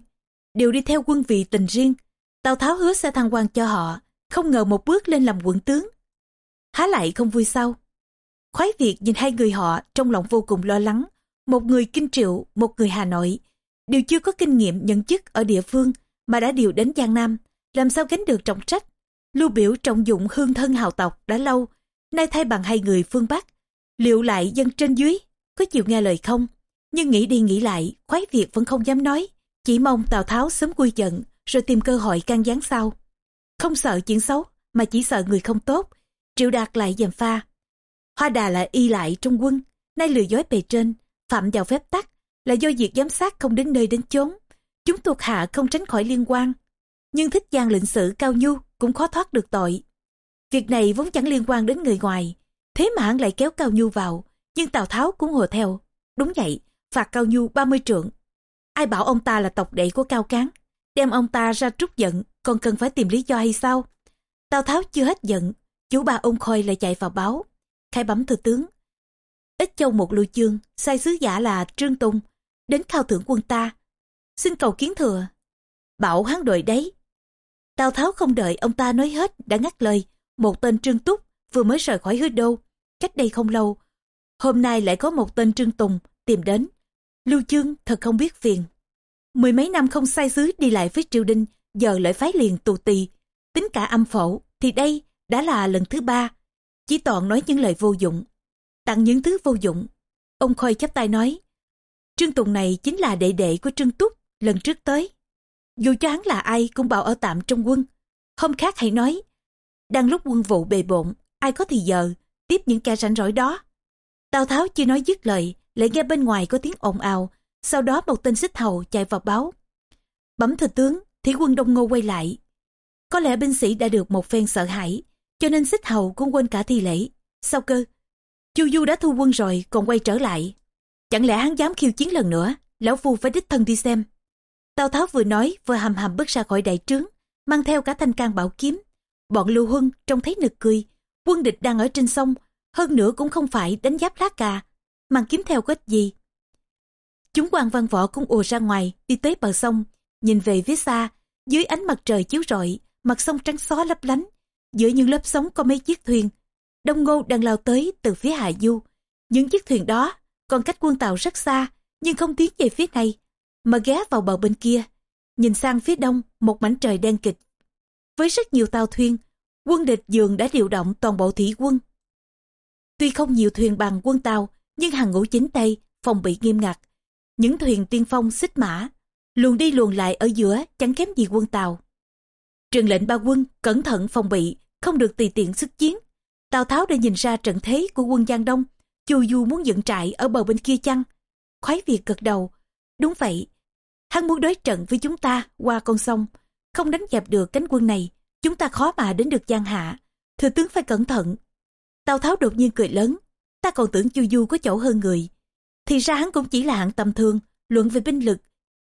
S1: đều đi theo quân vị tình riêng. Tào Tháo hứa sẽ thăng quan cho họ, không ngờ một bước lên làm quận tướng. Há lại không vui sao? Khoái Việt nhìn hai người họ trong lòng vô cùng lo lắng. Một người Kinh Triệu, một người Hà Nội. Đều chưa có kinh nghiệm nhận chức ở địa phương mà đã điều đến Giang Nam. Làm sao gánh được trọng trách? Lưu biểu trọng dụng hương thân hào tộc đã lâu. Nay thay bằng hai người phương Bắc. Liệu lại dân trên dưới có chịu nghe lời không? Nhưng nghĩ đi nghĩ lại, khoái Việt vẫn không dám nói. Chỉ mong Tào Tháo sớm quy giận rồi tìm cơ hội can gián sau. Không sợ chuyện xấu, mà chỉ sợ người không tốt. Triệu Đạt lại dèm pha. Hoa đà là y lại trong quân, nay lừa dối bề trên, phạm vào phép tắc, là do việc giám sát không đến nơi đến chốn. Chúng thuộc hạ không tránh khỏi liên quan. Nhưng thích gian lệnh sử cao nhu cũng khó thoát được tội. Việc này vốn chẳng liên quan đến người ngoài, thế mà hắn lại kéo cao nhu vào, nhưng Tào Tháo cũng hồ theo. Đúng vậy, phạt cao nhu 30 trượng. Ai bảo ông ta là tộc đệ của cao cán, đem ông ta ra trút giận, còn cần phải tìm lý do hay sao? Tào Tháo chưa hết giận, chú ba ông Khôi lại chạy vào báo, khai bấm thư tướng. Ít châu một lưu chương, sai sứ giả là Trương Tùng, đến khao thưởng quân ta. Xin cầu kiến thừa. Bảo hắn đợi đấy. Tào Tháo không đợi ông ta nói hết, đã ngắt lời. Một tên Trương Túc vừa mới rời khỏi hứa đô, cách đây không lâu. Hôm nay lại có một tên Trương Tùng tìm đến. Lưu Chương thật không biết phiền. Mười mấy năm không sai xứ đi lại với triều đình, giờ lại phái liền tù tì. Tính cả âm phổ, thì đây đã là lần thứ ba. Chỉ toàn nói những lời vô dụng, tặng những thứ vô dụng. Ông Khôi chắp tay nói, Trương Tùng này chính là đệ đệ của Trương Túc lần trước tới. Dù cho hắn là ai cũng bảo ở tạm trong quân. không khác hãy nói, đang lúc quân vụ bề bộn, ai có thì giờ, tiếp những kẻ rảnh rỗi đó. Tào Tháo chưa nói dứt lời, lại nghe bên ngoài có tiếng ồn ào, sau đó một tên xích hầu chạy vào báo. bẩm thừa tướng, thì quân Đông Ngô quay lại. Có lẽ binh sĩ đã được một phen sợ hãi, cho nên xích hầu cũng quên cả thi lễ. Sao cơ? Chu Du đã thu quân rồi, còn quay trở lại. Chẳng lẽ hắn dám khiêu chiến lần nữa, lão phu phải đích thân đi xem. Tào Tháo vừa nói vừa hầm hầm bước ra khỏi đại trướng, mang theo cả thanh can bảo kiếm. Bọn Lưu Huân trông thấy nực cười, quân địch đang ở trên sông, hơn nữa cũng không phải đánh giáp lá cà, mang kiếm theo có ích gì. Chúng quan văn võ cũng ùa ra ngoài, đi tới bờ sông, nhìn về phía xa, dưới ánh mặt trời chiếu rọi, mặt sông trắng xóa lấp lánh, giữa những lớp sóng có mấy chiếc thuyền. Đông Ngô đang lao tới từ phía hạ du. Những chiếc thuyền đó còn cách quân tàu rất xa, nhưng không tiến về phía này, mà ghé vào bờ bên kia. Nhìn sang phía đông, một mảnh trời đen kịch. Với rất nhiều tàu thuyền, quân địch dường đã điều động toàn bộ thủy quân. Tuy không nhiều thuyền bằng quân tàu, nhưng hàng ngũ chính Tây phòng bị nghiêm ngặt. Những thuyền tiên phong xích mã, luồn đi luồn lại ở giữa chẳng kém gì quân tàu. trường lệnh ba quân cẩn thận phòng bị, không được tùy tiện sức chiến. Tào Tháo đã nhìn ra trận thế của quân Giang Đông, Chu Du muốn dựng trại ở bờ bên kia chăng? Khoái Việt gật đầu. Đúng vậy, hắn muốn đối trận với chúng ta qua con sông. Không đánh dẹp được cánh quân này, chúng ta khó mà đến được Giang Hạ. Thừa tướng phải cẩn thận. Tào Tháo đột nhiên cười lớn. Ta còn tưởng Chu Du có chỗ hơn người. Thì ra hắn cũng chỉ là hạng tầm thường, luận về binh lực.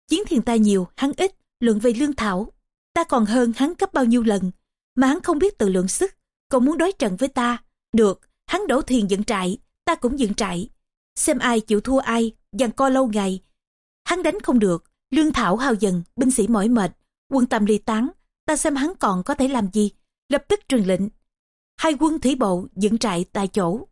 S1: Chiến thiền ta nhiều, hắn ít, luận về lương thảo. Ta còn hơn hắn cấp bao nhiêu lần, mà hắn không biết tự lượng sức, còn muốn đối trận với ta. Được, hắn đổ thuyền dựng trại, ta cũng dựng trại. Xem ai chịu thua ai, dằn co lâu ngày. Hắn đánh không được, lương thảo hao dần, binh sĩ mỏi mệt, quân tâm ly tán. Ta xem hắn còn có thể làm gì, lập tức truyền lệnh. Hai quân thủy bộ dựng trại tại chỗ.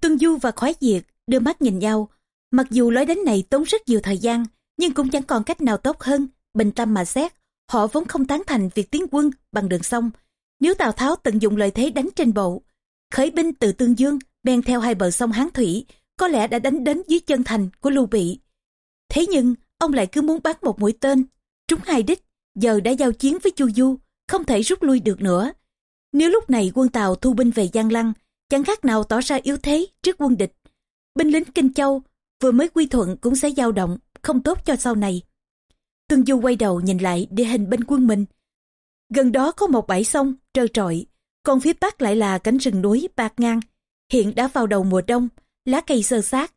S1: Tuân Du và Khoái Diệt đưa mắt nhìn nhau. Mặc dù lối đánh này tốn rất nhiều thời gian, nhưng cũng chẳng còn cách nào tốt hơn, bình tâm mà xét. Họ vốn không tán thành việc tiến quân bằng đường sông. Nếu Tào Tháo tận dụng lợi thế đánh trên bộ, khởi binh từ Tương Dương, men theo hai bờ sông Hán Thủy, có lẽ đã đánh đến dưới chân thành của Lưu Bị. Thế nhưng, ông lại cứ muốn bắt một mũi tên, trúng hai đích, giờ đã giao chiến với Chu Du, không thể rút lui được nữa. Nếu lúc này quân Tàu thu binh về Giang Lăng, chẳng khác nào tỏ ra yếu thế trước quân địch. Binh lính Kinh Châu vừa mới quy thuận cũng sẽ dao động, không tốt cho sau này. Tương Du quay đầu nhìn lại địa hình bên quân mình. Gần đó có một bãi sông trơ trọi, còn phía bắc lại là cánh rừng núi bạc ngang. Hiện đã vào đầu mùa đông, lá cây sơ sát.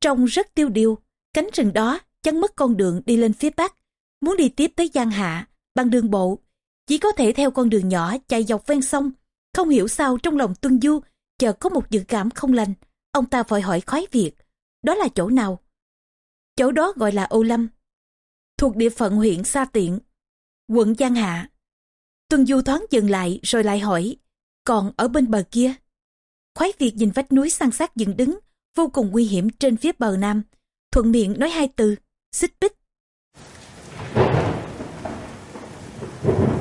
S1: Trông rất tiêu điều, cánh rừng đó chắn mất con đường đi lên phía bắc. Muốn đi tiếp tới Giang Hạ, bằng đường bộ, chỉ có thể theo con đường nhỏ chạy dọc ven sông. Không hiểu sao trong lòng Tuân Du chợt có một dự cảm không lành. Ông ta vội hỏi khoái Việt, đó là chỗ nào? Chỗ đó gọi là Âu Lâm, thuộc địa phận huyện Sa Tiện, quận Giang Hạ. Tuân Du thoáng dừng lại rồi lại hỏi, còn ở bên bờ kia? Khoái Việt nhìn vách núi san sát dựng đứng, vô cùng nguy hiểm trên phía bờ nam, thuận miệng nói hai từ, xích bích. Thank you.